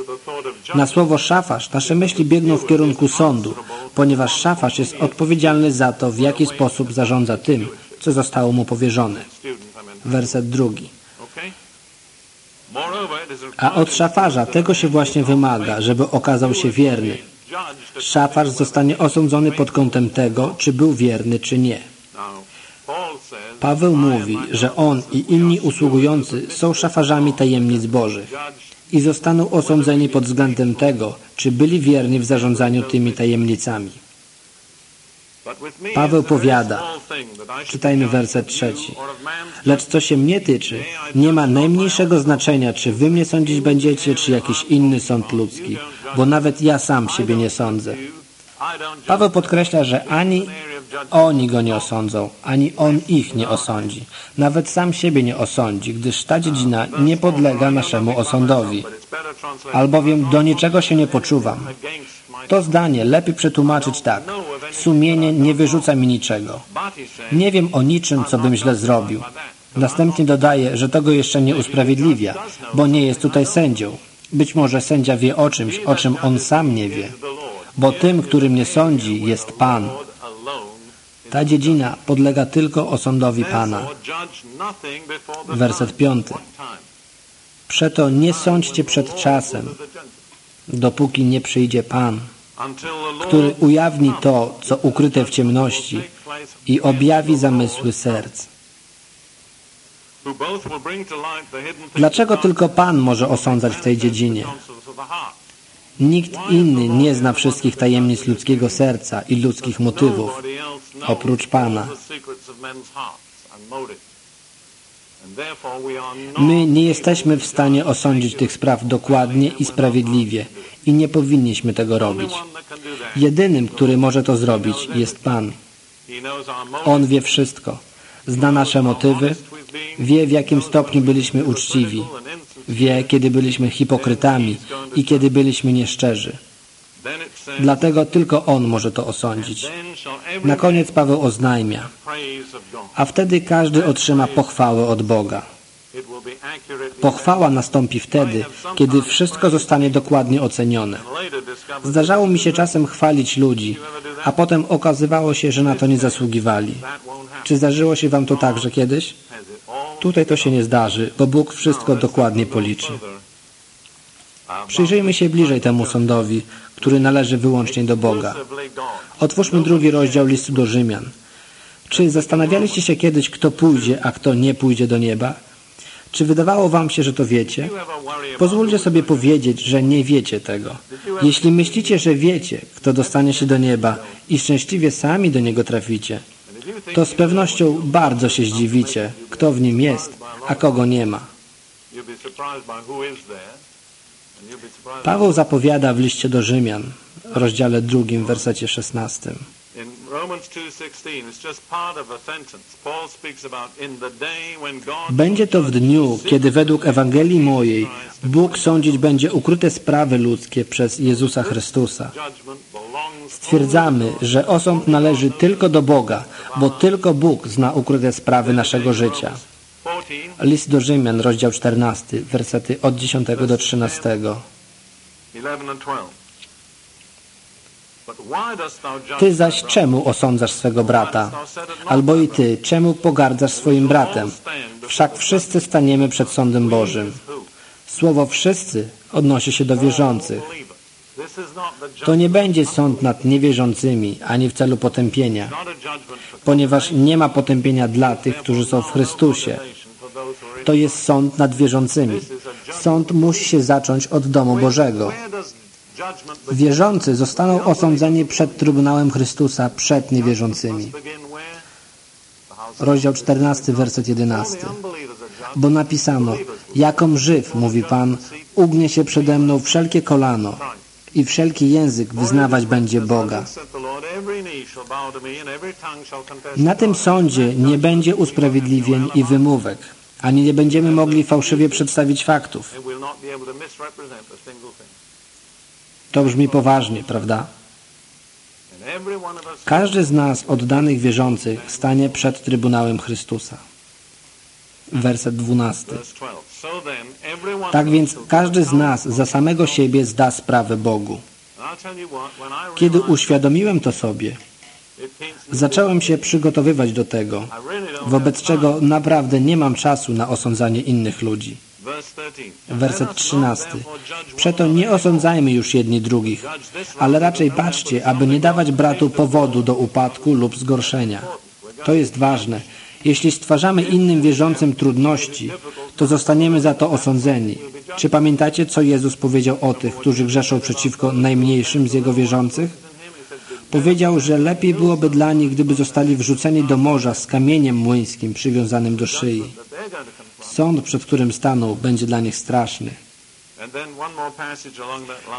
A: Na słowo szafarz nasze myśli biegną w kierunku sądu, ponieważ szafarz jest odpowiedzialny za to, w jaki sposób zarządza tym, co zostało mu powierzone. Werset drugi. A od szafarza tego się właśnie wymaga, żeby okazał się wierny. Szafarz zostanie osądzony pod kątem tego, czy był wierny, czy nie. Paweł mówi, że on i inni usługujący są szafarzami tajemnic Bożych i zostaną osądzeni pod względem tego, czy byli wierni w zarządzaniu tymi tajemnicami. Paweł powiada, czytajmy werset trzeci, lecz co się mnie tyczy, nie ma najmniejszego znaczenia, czy wy mnie sądzić będziecie, czy jakiś inny sąd ludzki, bo nawet ja sam siebie nie sądzę. Paweł podkreśla, że ani oni go nie osądzą, ani on ich nie osądzi. Nawet sam siebie nie osądzi, gdyż ta dziedzina nie podlega naszemu osądowi. Albowiem do niczego się nie poczuwam. To zdanie lepiej przetłumaczyć tak. Sumienie nie wyrzuca mi niczego. Nie wiem o niczym, co bym źle zrobił. Następnie dodaje, że to go jeszcze nie usprawiedliwia, bo nie jest tutaj sędzią. Być może sędzia wie o czymś, o czym on sam nie wie. Bo tym, który mnie sądzi, jest Pan. Ta dziedzina podlega tylko osądowi Pana. Werset piąty. Przeto nie sądźcie przed czasem, dopóki nie przyjdzie Pan, który ujawni to, co ukryte w ciemności i objawi zamysły serc. Dlaczego tylko Pan może osądzać w tej dziedzinie? Nikt inny nie zna wszystkich tajemnic ludzkiego serca i ludzkich motywów, oprócz Pana. My nie jesteśmy w stanie osądzić tych spraw dokładnie i sprawiedliwie i nie powinniśmy tego robić. Jedynym, który może to zrobić, jest Pan. On wie wszystko. Zna nasze motywy, wie w jakim stopniu byliśmy uczciwi, wie kiedy byliśmy hipokrytami i kiedy byliśmy nieszczerzy. Dlatego tylko On może to osądzić. Na koniec Paweł oznajmia, a wtedy każdy otrzyma pochwałę od Boga. Pochwała nastąpi wtedy, kiedy wszystko zostanie dokładnie ocenione. Zdarzało mi się czasem chwalić ludzi, a potem okazywało się, że na to nie zasługiwali. Czy zdarzyło się Wam to także kiedyś? Tutaj to się nie zdarzy, bo Bóg wszystko dokładnie policzy. Przyjrzyjmy się bliżej temu sądowi, który należy wyłącznie do Boga. Otwórzmy drugi rozdział listu do Rzymian. Czy zastanawialiście się kiedyś, kto pójdzie, a kto nie pójdzie do nieba? Czy wydawało wam się, że to wiecie? Pozwólcie sobie powiedzieć, że nie wiecie tego. Jeśli myślicie, że wiecie, kto dostanie się do nieba i szczęśliwie sami do niego traficie, to z pewnością bardzo się zdziwicie, kto w nim jest, a kogo nie ma. Paweł zapowiada w liście do Rzymian, rozdziale drugim, wersecie szesnastym. Będzie to w dniu, kiedy według Ewangelii mojej Bóg sądzić będzie ukryte sprawy ludzkie przez Jezusa Chrystusa. Stwierdzamy, że osąd należy tylko do Boga, bo tylko Bóg zna ukryte sprawy naszego życia. List do Rzymian, rozdział 14, wersety od 10 do 13. Ty zaś czemu osądzasz swego brata? Albo i ty, czemu pogardzasz swoim bratem? Wszak wszyscy staniemy przed sądem Bożym. Słowo wszyscy odnosi się do wierzących. To nie będzie sąd nad niewierzącymi, ani w celu potępienia, ponieważ nie ma potępienia dla tych, którzy są w Chrystusie. To jest sąd nad wierzącymi. Sąd musi się zacząć od domu Bożego. Wierzący zostaną osądzeni przed Trybunałem Chrystusa, przed niewierzącymi. Rozdział 14, werset 11. Bo napisano, jakom żyw, mówi Pan, ugnie się przede mną wszelkie kolano i wszelki język wyznawać będzie Boga. Na tym sądzie nie będzie usprawiedliwień i wymówek, ani nie będziemy mogli fałszywie przedstawić faktów. To brzmi poważnie, prawda? Każdy z nas, oddanych wierzących, stanie przed Trybunałem Chrystusa. Werset 12. Tak więc każdy z nas za samego siebie zda sprawę Bogu. Kiedy uświadomiłem to sobie, zacząłem się przygotowywać do tego, wobec czego naprawdę nie mam czasu na osądzanie innych ludzi. Werset 13. Przeto nie osądzajmy już jedni drugich, ale raczej patrzcie, aby nie dawać bratu powodu do upadku lub zgorszenia. To jest ważne. Jeśli stwarzamy innym wierzącym trudności, to zostaniemy za to osądzeni. Czy pamiętacie, co Jezus powiedział o tych, którzy grzeszą przeciwko najmniejszym z Jego wierzących? Powiedział, że lepiej byłoby dla nich, gdyby zostali wrzuceni do morza z kamieniem młyńskim przywiązanym do szyi. Sąd, przed którym staną, będzie dla nich straszny.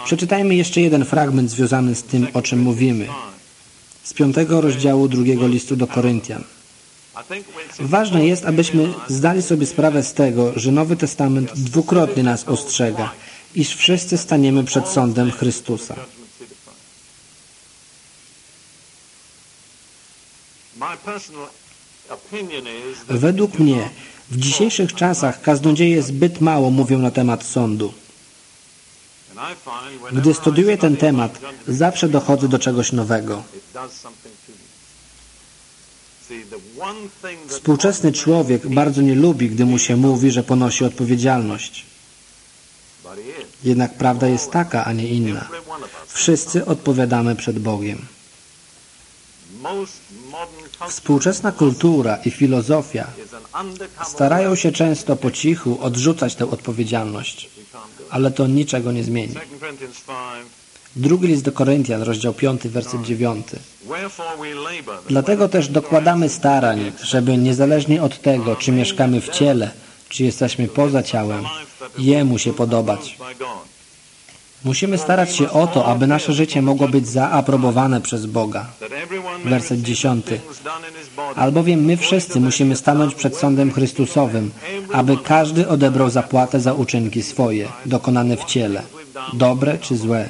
A: Przeczytajmy jeszcze jeden fragment związany z tym, o czym mówimy. Z piątego rozdziału drugiego listu do Koryntian. Ważne jest, abyśmy zdali sobie sprawę z tego, że Nowy Testament dwukrotnie nas ostrzega, iż wszyscy staniemy przed sądem Chrystusa. Według mnie w dzisiejszych czasach kaznodzieje zbyt mało mówią na temat sądu. Gdy studiuję ten temat, zawsze dochodzę do czegoś nowego. Współczesny człowiek bardzo nie lubi, gdy mu się mówi, że ponosi odpowiedzialność. Jednak prawda jest taka, a nie inna. Wszyscy odpowiadamy przed Bogiem. Współczesna kultura i filozofia starają się często po cichu odrzucać tę odpowiedzialność, ale to niczego nie zmieni. Drugi list do Koryntian, rozdział 5, werset 9. Dlatego też dokładamy starań, żeby niezależnie od tego, czy mieszkamy w ciele, czy jesteśmy poza ciałem, Jemu się podobać. Musimy starać się o to, aby nasze życie mogło być zaaprobowane przez Boga. Werset dziesiąty. Albowiem my wszyscy musimy stanąć przed sądem Chrystusowym, aby każdy odebrał zapłatę za uczynki swoje, dokonane w ciele, dobre czy złe.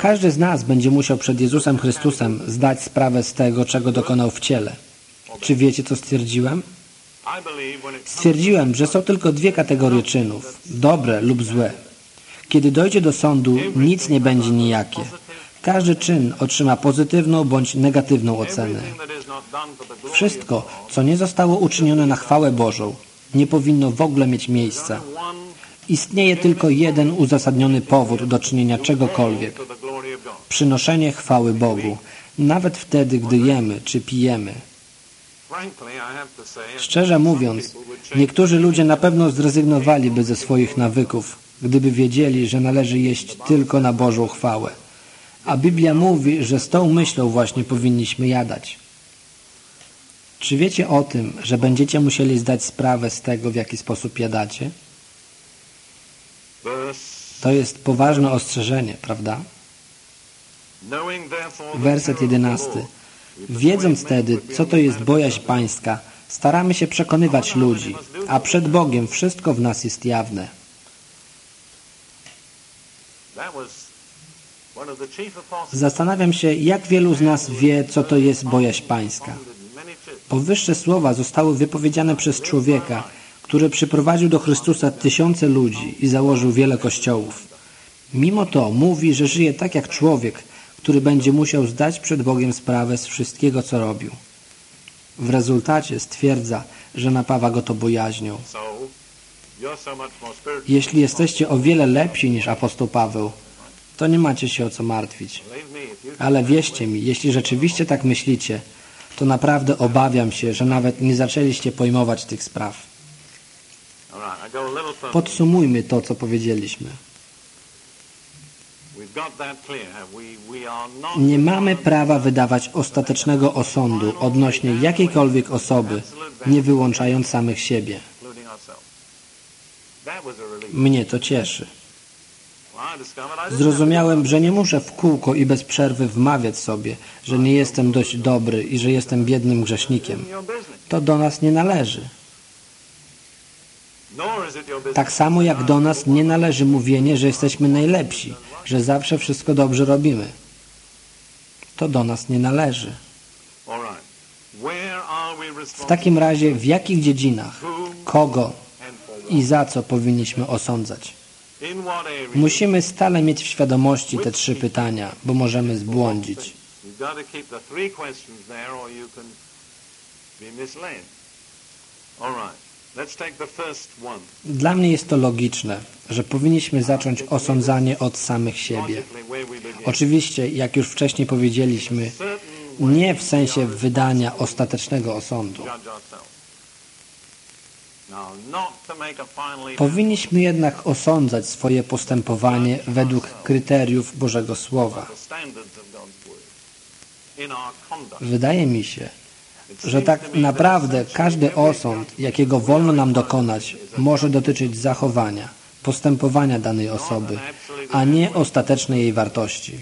A: Każdy z nas będzie musiał przed Jezusem Chrystusem zdać sprawę z tego, czego dokonał w ciele. Czy wiecie, co stwierdziłem? Stwierdziłem, że są tylko dwie kategorie czynów, dobre lub złe. Kiedy dojdzie do sądu, nic nie będzie nijakie. Każdy czyn otrzyma pozytywną bądź negatywną ocenę. Wszystko, co nie zostało uczynione na chwałę Bożą, nie powinno w ogóle mieć miejsca. Istnieje tylko jeden uzasadniony powód do czynienia czegokolwiek. Przynoszenie chwały Bogu, nawet wtedy, gdy jemy czy pijemy. Szczerze mówiąc, niektórzy ludzie na pewno zrezygnowaliby ze swoich nawyków, gdyby wiedzieli, że należy jeść tylko na Bożą chwałę. A Biblia mówi, że z tą myślą właśnie powinniśmy jadać. Czy wiecie o tym, że będziecie musieli zdać sprawę z tego, w jaki sposób jadacie? To jest poważne ostrzeżenie, prawda? Werset jedenasty. Wiedząc tedy, co to jest bojaźń pańska, staramy się przekonywać ludzi, a przed Bogiem wszystko w nas jest jawne. Zastanawiam się, jak wielu z nas wie, co to jest bojaźń pańska. Powyższe słowa zostały wypowiedziane przez człowieka, który przyprowadził do Chrystusa tysiące ludzi i założył wiele kościołów. Mimo to mówi, że żyje tak jak człowiek, który będzie musiał zdać przed Bogiem sprawę z wszystkiego, co robił. W rezultacie stwierdza, że napawa go to bojaźnią. Jeśli jesteście o wiele lepsi niż apostoł Paweł, to nie macie się o co martwić. Ale wierzcie mi, jeśli rzeczywiście tak myślicie, to naprawdę obawiam się, że nawet nie zaczęliście pojmować tych spraw. Podsumujmy to, co powiedzieliśmy. Nie mamy prawa wydawać ostatecznego osądu odnośnie jakiejkolwiek osoby, nie wyłączając samych siebie. Mnie to cieszy. Zrozumiałem, że nie muszę w kółko i bez przerwy wmawiać sobie, że nie jestem dość dobry i że jestem biednym grzesznikiem. To do nas nie należy. Tak samo jak do nas nie należy mówienie, że jesteśmy najlepsi, że zawsze wszystko dobrze robimy. To do nas nie należy. W takim razie w jakich dziedzinach, kogo i za co powinniśmy osądzać? Musimy stale mieć w świadomości te trzy pytania, bo możemy zbłądzić. Dla mnie jest to logiczne, że powinniśmy zacząć osądzanie od samych siebie. Oczywiście, jak już wcześniej powiedzieliśmy, nie w sensie wydania ostatecznego osądu. Powinniśmy jednak osądzać swoje postępowanie według kryteriów Bożego Słowa. Wydaje mi się, że tak naprawdę każdy osąd, jakiego wolno nam dokonać, może dotyczyć zachowania, postępowania danej osoby, a nie ostatecznej jej wartości.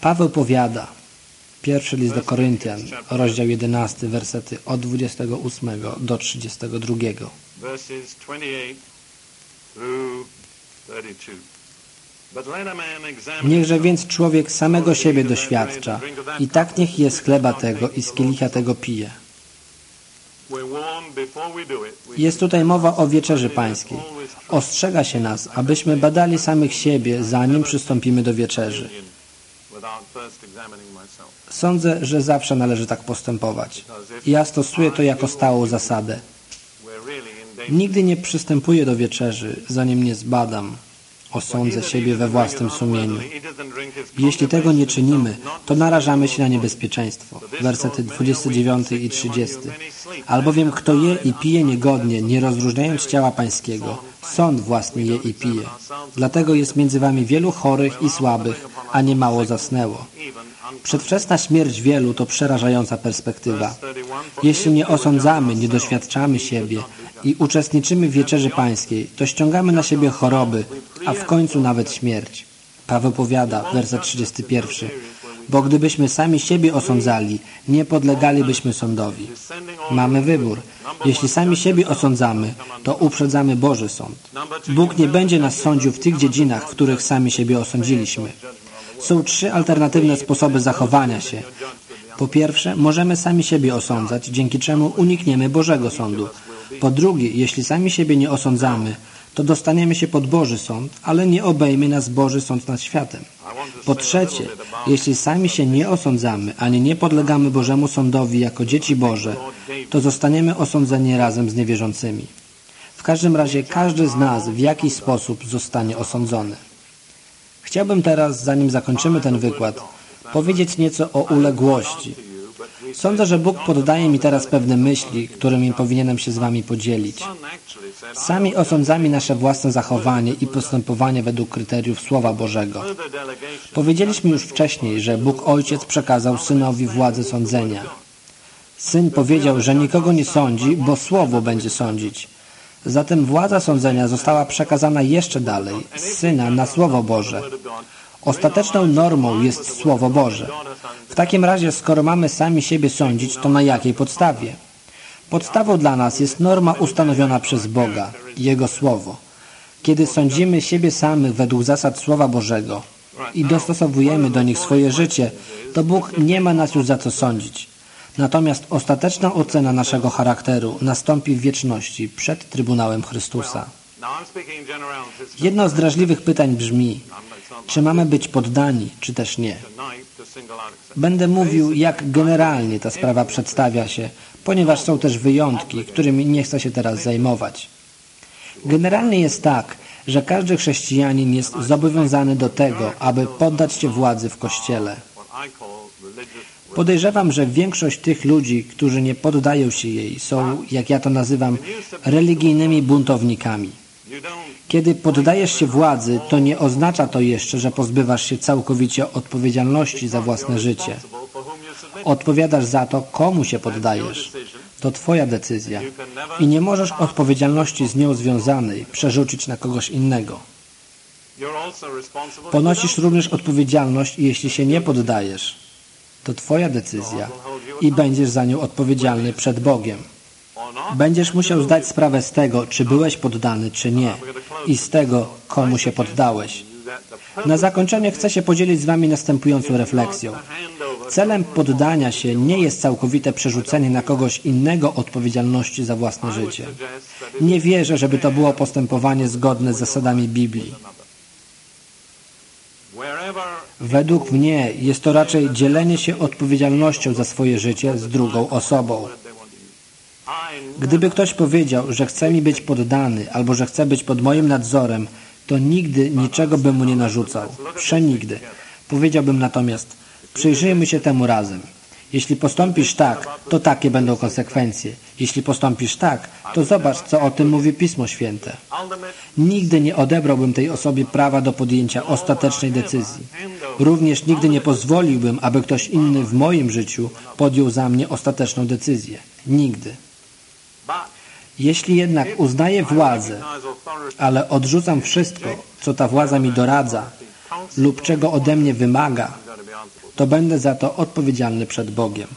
A: Paweł powiada, pierwszy list do Koryntian, rozdział 11, wersety od 28 do 32. Niechże więc człowiek samego siebie doświadcza i tak niech je z chleba tego i z kielicha tego pije. Jest tutaj mowa o wieczerzy pańskiej. Ostrzega się nas, abyśmy badali samych siebie, zanim przystąpimy do wieczerzy. Sądzę, że zawsze należy tak postępować. Ja stosuję to jako stałą zasadę. Nigdy nie przystępuję do wieczerzy, zanim nie zbadam, osądzę siebie we własnym sumieniu. Jeśli tego nie czynimy, to narażamy się na niebezpieczeństwo. Wersety 29 i 30. Albowiem kto je i pije niegodnie, nie rozróżniając ciała pańskiego, sąd własny je i pije. Dlatego jest między wami wielu chorych i słabych, a nie mało zasnęło. Przedwczesna śmierć wielu to przerażająca perspektywa. Jeśli nie osądzamy, nie doświadczamy siebie i uczestniczymy w wieczerzy pańskiej, to ściągamy na siebie choroby, a w końcu nawet śmierć. Paweł powiada, werset 31. Bo gdybyśmy sami siebie osądzali, nie podlegalibyśmy sądowi. Mamy wybór. Jeśli sami siebie osądzamy, to uprzedzamy Boży sąd. Bóg nie będzie nas sądził w tych dziedzinach, w których sami siebie osądziliśmy. Są trzy alternatywne sposoby zachowania się. Po pierwsze, możemy sami siebie osądzać, dzięki czemu unikniemy Bożego sądu. Po drugie, jeśli sami siebie nie osądzamy, to dostaniemy się pod Boży sąd, ale nie obejmie nas Boży sąd nad światem. Po trzecie, jeśli sami się nie osądzamy, ani nie podlegamy Bożemu sądowi jako dzieci Boże, to zostaniemy osądzeni razem z niewierzącymi. W każdym razie każdy z nas w jakiś sposób zostanie osądzony. Chciałbym teraz, zanim zakończymy ten wykład, powiedzieć nieco o uległości. Sądzę, że Bóg poddaje mi teraz pewne myśli, którymi powinienem się z Wami podzielić. Sami osądzamy nasze własne zachowanie i postępowanie według kryteriów Słowa Bożego. Powiedzieliśmy już wcześniej, że Bóg Ojciec przekazał Synowi władzę sądzenia. Syn powiedział, że nikogo nie sądzi, bo Słowo będzie sądzić. Zatem władza sądzenia została przekazana jeszcze dalej, z Syna na Słowo Boże. Ostateczną normą jest Słowo Boże. W takim razie, skoro mamy sami siebie sądzić, to na jakiej podstawie? Podstawą dla nas jest norma ustanowiona przez Boga, Jego Słowo. Kiedy sądzimy siebie samych według zasad Słowa Bożego i dostosowujemy do nich swoje życie, to Bóg nie ma nas już za co sądzić. Natomiast ostateczna ocena naszego charakteru nastąpi w wieczności przed Trybunałem Chrystusa. Jedno z drażliwych pytań brzmi, czy mamy być poddani, czy też nie. Będę mówił, jak generalnie ta sprawa przedstawia się, ponieważ są też wyjątki, którymi nie chcę się teraz zajmować. Generalnie jest tak, że każdy chrześcijanin jest zobowiązany do tego, aby poddać się władzy w Kościele. Podejrzewam, że większość tych ludzi, którzy nie poddają się jej, są, jak ja to nazywam, religijnymi buntownikami. Kiedy poddajesz się władzy, to nie oznacza to jeszcze, że pozbywasz się całkowicie odpowiedzialności za własne życie. Odpowiadasz za to, komu się poddajesz. To Twoja decyzja i nie możesz odpowiedzialności z nią związanej przerzucić na kogoś innego. Ponosisz również odpowiedzialność, jeśli się nie poddajesz. To Twoja decyzja i będziesz za nią odpowiedzialny przed Bogiem. Będziesz musiał zdać sprawę z tego, czy byłeś poddany, czy nie i z tego, komu się poddałeś. Na zakończenie chcę się podzielić z Wami następującą refleksją. Celem poddania się nie jest całkowite przerzucenie na kogoś innego odpowiedzialności za własne życie. Nie wierzę, żeby to było postępowanie zgodne z zasadami Biblii. Według mnie jest to raczej dzielenie się odpowiedzialnością za swoje życie z drugą osobą. Gdyby ktoś powiedział, że chce mi być poddany albo że chce być pod moim nadzorem, to nigdy niczego bym mu nie narzucał. Przenigdy. Powiedziałbym natomiast, przyjrzyjmy się temu razem. Jeśli postąpisz tak, to takie będą konsekwencje. Jeśli postąpisz tak, to zobacz, co o tym mówi Pismo Święte. Nigdy nie odebrałbym tej osobie prawa do podjęcia ostatecznej decyzji. Również nigdy nie pozwoliłbym, aby ktoś inny w moim życiu podjął za mnie ostateczną decyzję. Nigdy. Jeśli jednak uznaję władzę, ale odrzucam wszystko, co ta władza mi doradza lub czego ode mnie wymaga, to będę za to odpowiedzialny przed Bogiem.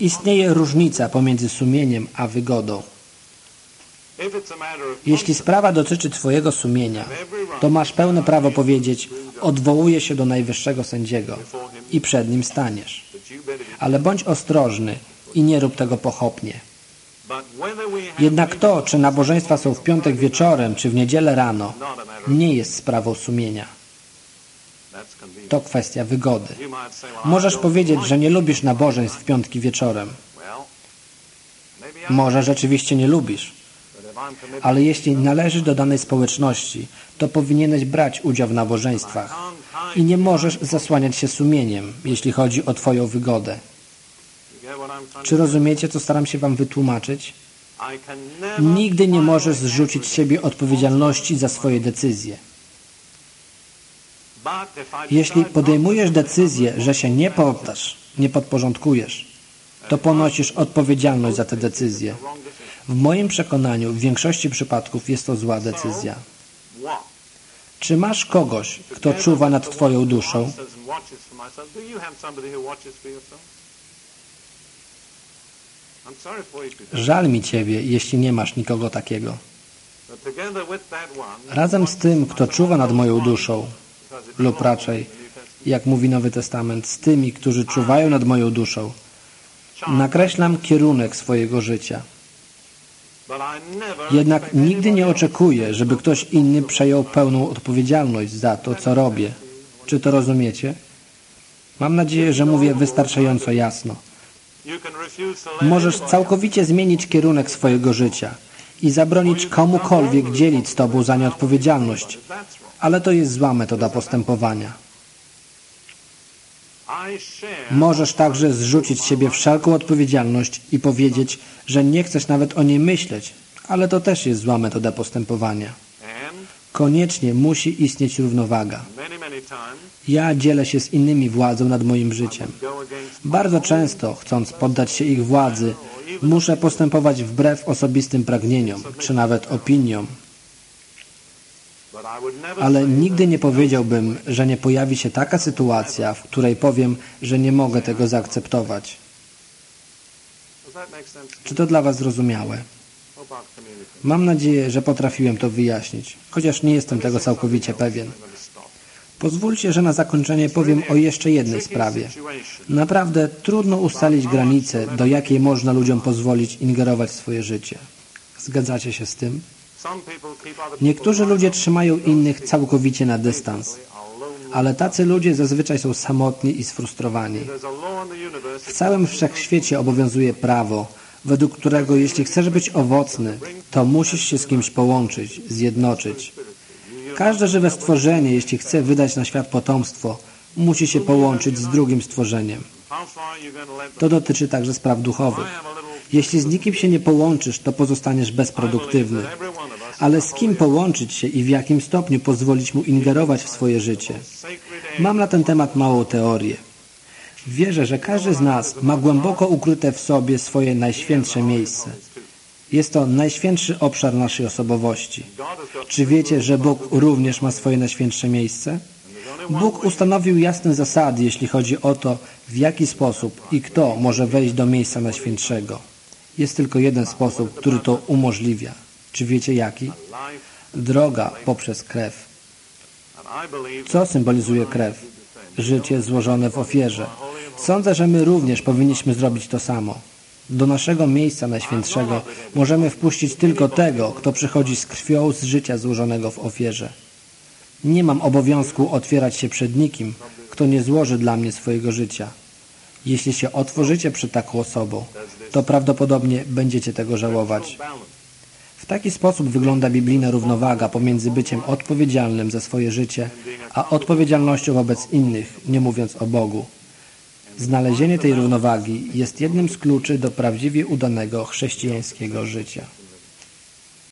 A: Istnieje różnica pomiędzy sumieniem a wygodą. Jeśli sprawa dotyczy Twojego sumienia, to masz pełne prawo powiedzieć, odwołuję się do najwyższego sędziego i przed nim staniesz. Ale bądź ostrożny i nie rób tego pochopnie. Jednak to, czy nabożeństwa są w piątek wieczorem, czy w niedzielę rano, nie jest sprawą sumienia. To kwestia wygody. Możesz powiedzieć, że nie lubisz nabożeństw w piątki wieczorem. Może rzeczywiście nie lubisz. Ale jeśli należysz do danej społeczności, to powinieneś brać udział w nabożeństwach. I nie możesz zasłaniać się sumieniem, jeśli chodzi o Twoją wygodę. Czy rozumiecie, co staram się Wam wytłumaczyć? Nigdy nie możesz zrzucić z siebie odpowiedzialności za swoje decyzje. Jeśli podejmujesz decyzję, że się nie poddasz, nie podporządkujesz, to ponosisz odpowiedzialność za te decyzje. W moim przekonaniu w większości przypadków jest to zła decyzja. Czy masz kogoś, kto czuwa nad Twoją duszą? Żal mi Ciebie, jeśli nie masz nikogo takiego. Razem z tym, kto czuwa nad moją duszą, lub raczej, jak mówi Nowy Testament, z tymi, którzy czuwają nad moją duszą, nakreślam kierunek swojego życia. Jednak nigdy nie oczekuję, żeby ktoś inny przejął pełną odpowiedzialność za to, co robię. Czy to rozumiecie? Mam nadzieję, że mówię wystarczająco jasno. Możesz całkowicie zmienić kierunek swojego życia i zabronić komukolwiek dzielić z Tobą za nie odpowiedzialność, ale to jest zła metoda postępowania. Możesz także zrzucić z siebie wszelką odpowiedzialność i powiedzieć, że nie chcesz nawet o niej myśleć, ale to też jest zła metoda postępowania. Koniecznie musi istnieć równowaga. Ja dzielę się z innymi władzą nad moim życiem. Bardzo często, chcąc poddać się ich władzy, muszę postępować wbrew osobistym pragnieniom, czy nawet opiniom. Ale nigdy nie powiedziałbym, że nie pojawi się taka sytuacja, w której powiem, że nie mogę tego zaakceptować. Czy to dla Was zrozumiałe? Mam nadzieję, że potrafiłem to wyjaśnić, chociaż nie jestem tego całkowicie pewien. Pozwólcie, że na zakończenie powiem o jeszcze jednej sprawie. Naprawdę trudno ustalić granicę, do jakiej można ludziom pozwolić ingerować w swoje życie. Zgadzacie się z tym? Niektórzy ludzie trzymają innych całkowicie na dystans, ale tacy ludzie zazwyczaj są samotni i sfrustrowani. W całym wszechświecie obowiązuje prawo, według którego jeśli chcesz być owocny, to musisz się z kimś połączyć, zjednoczyć. Każde żywe stworzenie, jeśli chce wydać na świat potomstwo, musi się połączyć z drugim stworzeniem. To dotyczy także spraw duchowych. Jeśli z nikim się nie połączysz, to pozostaniesz bezproduktywny. Ale z kim połączyć się i w jakim stopniu pozwolić mu ingerować w swoje życie? Mam na ten temat małą teorię. Wierzę, że każdy z nas ma głęboko ukryte w sobie swoje najświętsze miejsce. Jest to najświętszy obszar naszej osobowości. Czy wiecie, że Bóg również ma swoje najświętsze miejsce? Bóg ustanowił jasne zasady, jeśli chodzi o to, w jaki sposób i kto może wejść do miejsca najświętszego. Jest tylko jeden sposób, który to umożliwia. Czy wiecie jaki? Droga poprzez krew. Co symbolizuje krew? Życie złożone w ofierze. Sądzę, że my również powinniśmy zrobić to samo. Do naszego miejsca najświętszego możemy wpuścić tylko tego, kto przychodzi z krwią z życia złożonego w ofierze. Nie mam obowiązku otwierać się przed nikim, kto nie złoży dla mnie swojego życia. Jeśli się otworzycie przed taką osobą, to prawdopodobnie będziecie tego żałować. W taki sposób wygląda biblijna równowaga pomiędzy byciem odpowiedzialnym za swoje życie, a odpowiedzialnością wobec innych, nie mówiąc o Bogu. Znalezienie tej równowagi jest jednym z kluczy do prawdziwie udanego chrześcijańskiego życia.